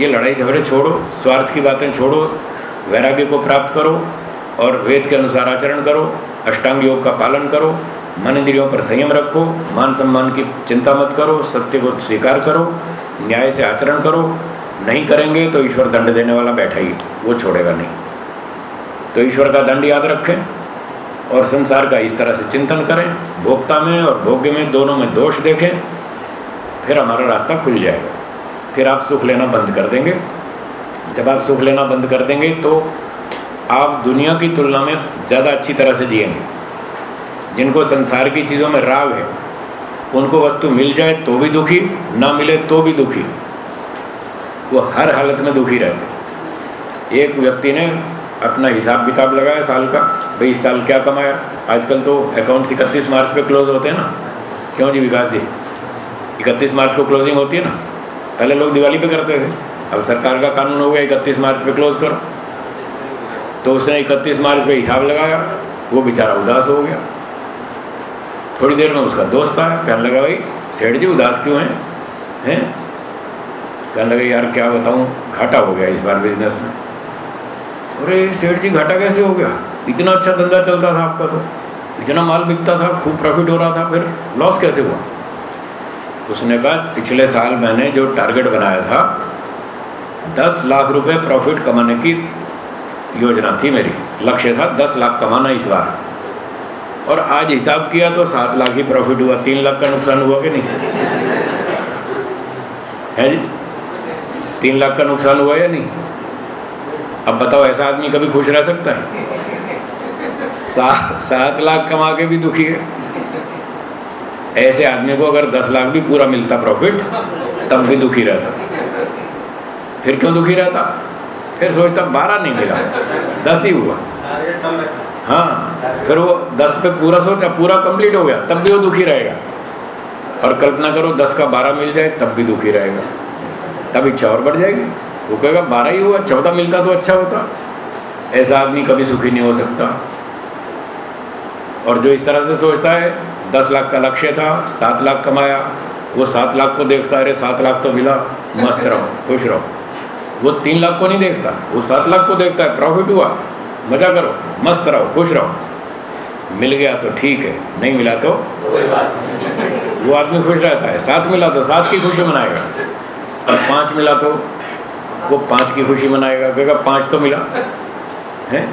[SPEAKER 1] ये लड़ाई झगड़े छोड़ो, स्वार्थ की बातें छोड़ो, वैराग्य को प्राप्त करो, और वेद के अनुसार आचरण करो, अष्टांग योग का पालन करो मन इंद्रियों पर संयम रखो, मान सम्मान की चिंता मत करो, सत्य को स्वीकार करो, न्याय से आचरण करो। नहीं करेंगे तो ईश्वर दंड देने वाला बैठा ही, वो छोड़ेगा नहीं। तो ईश्वर का दंड याद रखें और संसार का इस तरह से चिंतन करें। भोक्ता में और भोग्य में दोनों में दोष देखें, फिर हमारा रास्ता खुल जाएगा। फिर आप सुख लेना बंद कर देंगे। जब आप सुख लेना बंद कर देंगे तो आप दुनिया की तुलना में ज़्यादा अच्छी तरह से जिएँगे। जिनको संसार की चीज़ों में राग है, उनको वस्तु मिल जाए तो भी दुखी, ना मिले तो भी दुखी। वो हर हालत में दुखी रहते एक व्यक्ति ने अपना हिसाब किताब लगाया साल का, भाई इस साल क्या कमाया? आजकल तो अकाउंट्स इकतीस मार्च पे क्लोज होते हैं ना। क्यों जी विकास जी? इकतीस मार्च को क्लोजिंग होती है ना। पहले लोग दिवाली पे करते थे। अब सरकार का कानून हो गया, इकतीस मार्च पे क्लोज करो। तो उसने इकतीस मार्च पे हिसाब लगाया, वो बेचारा उदास हो गया। थोड़ी देर में उसका दोस्त आया कहने लगा, भाई, सेठ जी, उदास क्यों हैं? हैं? कहने लगा, यार, क्या बताऊँ, घाटा हो गया इस बार बिज़नेस में. अरे, सेठ जी, घाटा कैसे हो गया? इतना अच्छा धंधा चलता था आपका तो। इतना माल बिकता था, खूब प्रॉफिट हो रहा था, फिर लॉस कैसे हुआ? उसने कहा, पिछले साल मैंने जो टारगेट बनाया था, दस लाख रुपए प्रॉफिट कमाने की योजना थी मेरी। लक्ष्य था दस लाख कमाना इस बार। और आज हिसाब किया तो सात लाख ही प्रॉफिट हुआ। तीन लाख का नुकसान हुआ कि नहीं? है जी? तीन लाख का नुकसान हुआ या नहीं? अब बताओ, ऐसा आदमी कभी खुश रह सकता है? सात सात लाख कमा के भी दुखी है। ऐसे आदमी को अगर दस लाख भी पूरा मिलता प्रॉफिट तब भी दुखी रहता। फिर क्यों दुखी रहता? फिर सोचता, बारह नहीं मिला। दस ही हुआ। हाँ फिर वो दस पे पूरा सोचा, पूरा कंप्लीट हो गया, तब भी वो दुखी रहेगा। और कल्पना करो, दस का बारह मिल जाए, तब भी दुखी रहेगा। तब इच्छा और बढ़ जाएगी। वो कहेगा, बारह ही हुआ, चौदह मिलता तो अच्छा होता। ऐसा आदमी कभी सुखी नहीं हो सकता। और जो इस तरह से सोचता है, दस लाख का लक्ष्य था, सात लाख कमाया, वो सात लाख को देखता है, अरे सात लाख तो मिला, मस्त रहो, खुश रहो। वो तीन लाख को नहीं देखता, वो सात लाख को देखता है प्रॉफिट हुआ। मज़ा करो मस्त रहो खुश रहो। मिल गया तो ठीक है नहीं मिला तो वो आदमी खुश रहता है सात मिला तो सात की खुशी मनाएगा। और पाँच मिला तो वो पाँच की खुशी मनाएगा कहेगा पाँच तो मिला। है?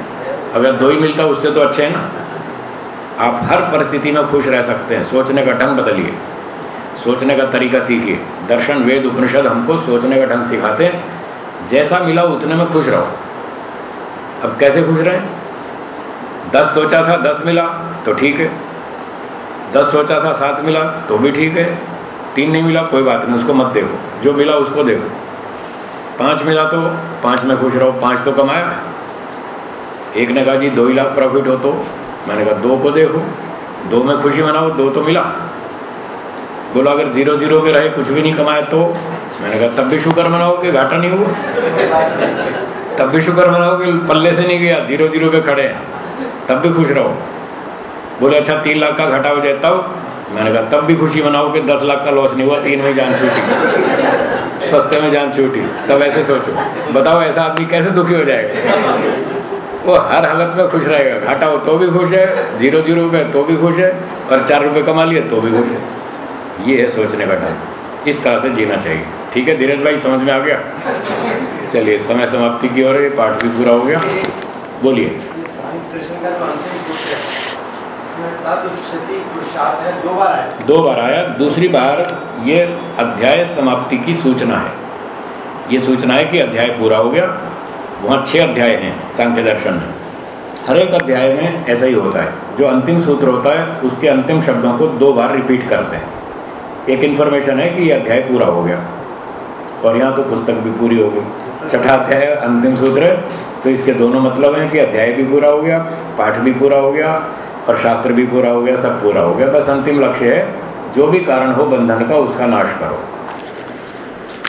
[SPEAKER 1] अगर दो ही मिलता उससे तो अच्छा है ना। आप हर परिस्थिति में खुश रह सकते हैं सोचने का ढंग बदलिए। सोचने का तरीका सीखिए। दर्शन वेद उपनिषद हमको सोचने का ढंग सिखाते हैं। जैसा मिला उतने में खुश रहो। अब कैसे खुश रहें दस सोचा था, दस मिला तो ठीक है। दस सोचा था, सात मिला तो भी ठीक है। तीन नहीं मिला, कोई बात नहीं, उसको मत देखो। जो मिला, उसको देखो। पाँच मिला तो पाँच में खुश रहो, पाँच तो कमाया। एक ने कहा, जी, दो ही लाख प्रॉफिट हो तो। मैंने कहा, दो को देखो। दो में खुशी मनाओ, दो तो मिला। बोला, अगर ज़ीरो ज़ीरो पे रहे, कुछ भी नहीं कमाया तो? मैंने कहा, तब भी शुक्र मनाओ कि घाटा नहीं हुआ तब भी शुक्र मनाओ कि पल्ले से नहीं गया, ज़ीरो ज़ीरो पे खड़े हैं। तब भी खुश रहो। बोले अच्छा तीन लाख का घटा हो जाए तब? मैंने कहा, तब भी खुशी मनाओ कि दस लाख का लॉस नहीं हुआ, तीन में जान छूटी। सस्ते में जान छूटी। तब ऐसे सोचो। बताओ, ऐसा आदमी कैसे दुखी हो जाएगा? वो हर हालत में खुश रहेगा। घाटा हो तो भी खुश है, ज़ीरो ज़ीरो रुपये तो भी खुश है, और चार रुपये कमा लिए तो भी खुश है। ये है सोचने का ढंग। इस तरह से जीना चाहिए। ठीक है, धीरज भाई, समझ में आ गया? चलिए, समय समाप्ति की ओर पाठ भी पूरा हो गया। बोलिए। दो बार आया, दूसरी बार ये अध्याय समाप्ति की सूचना है। ये सूचना है कि अध्याय पूरा हो गया। वहाँ छः अध्याय हैं, सांख्य दर्शन में। हर एक अध्याय में ऐसा ही होता है। जो अंतिम सूत्र होता है, उसके अंतिम शब्दों को दो बार रिपीट करते हैं। एक इन्फॉर्मेशन है कि ये अध्याय पूरा हो गया। और यहाँ तो पुस्तक भी पूरी हो गई। छठा अध्याय अंतिम सूत्र तो इसके दोनों मतलब हैं कि अध्याय भी पूरा हो गया, पाठ भी पूरा हो गया और शास्त्र भी पूरा हो गया, सब पूरा हो गया। बस अंतिम लक्ष्य है, जो भी कारण हो बंधन का, उसका नाश करो।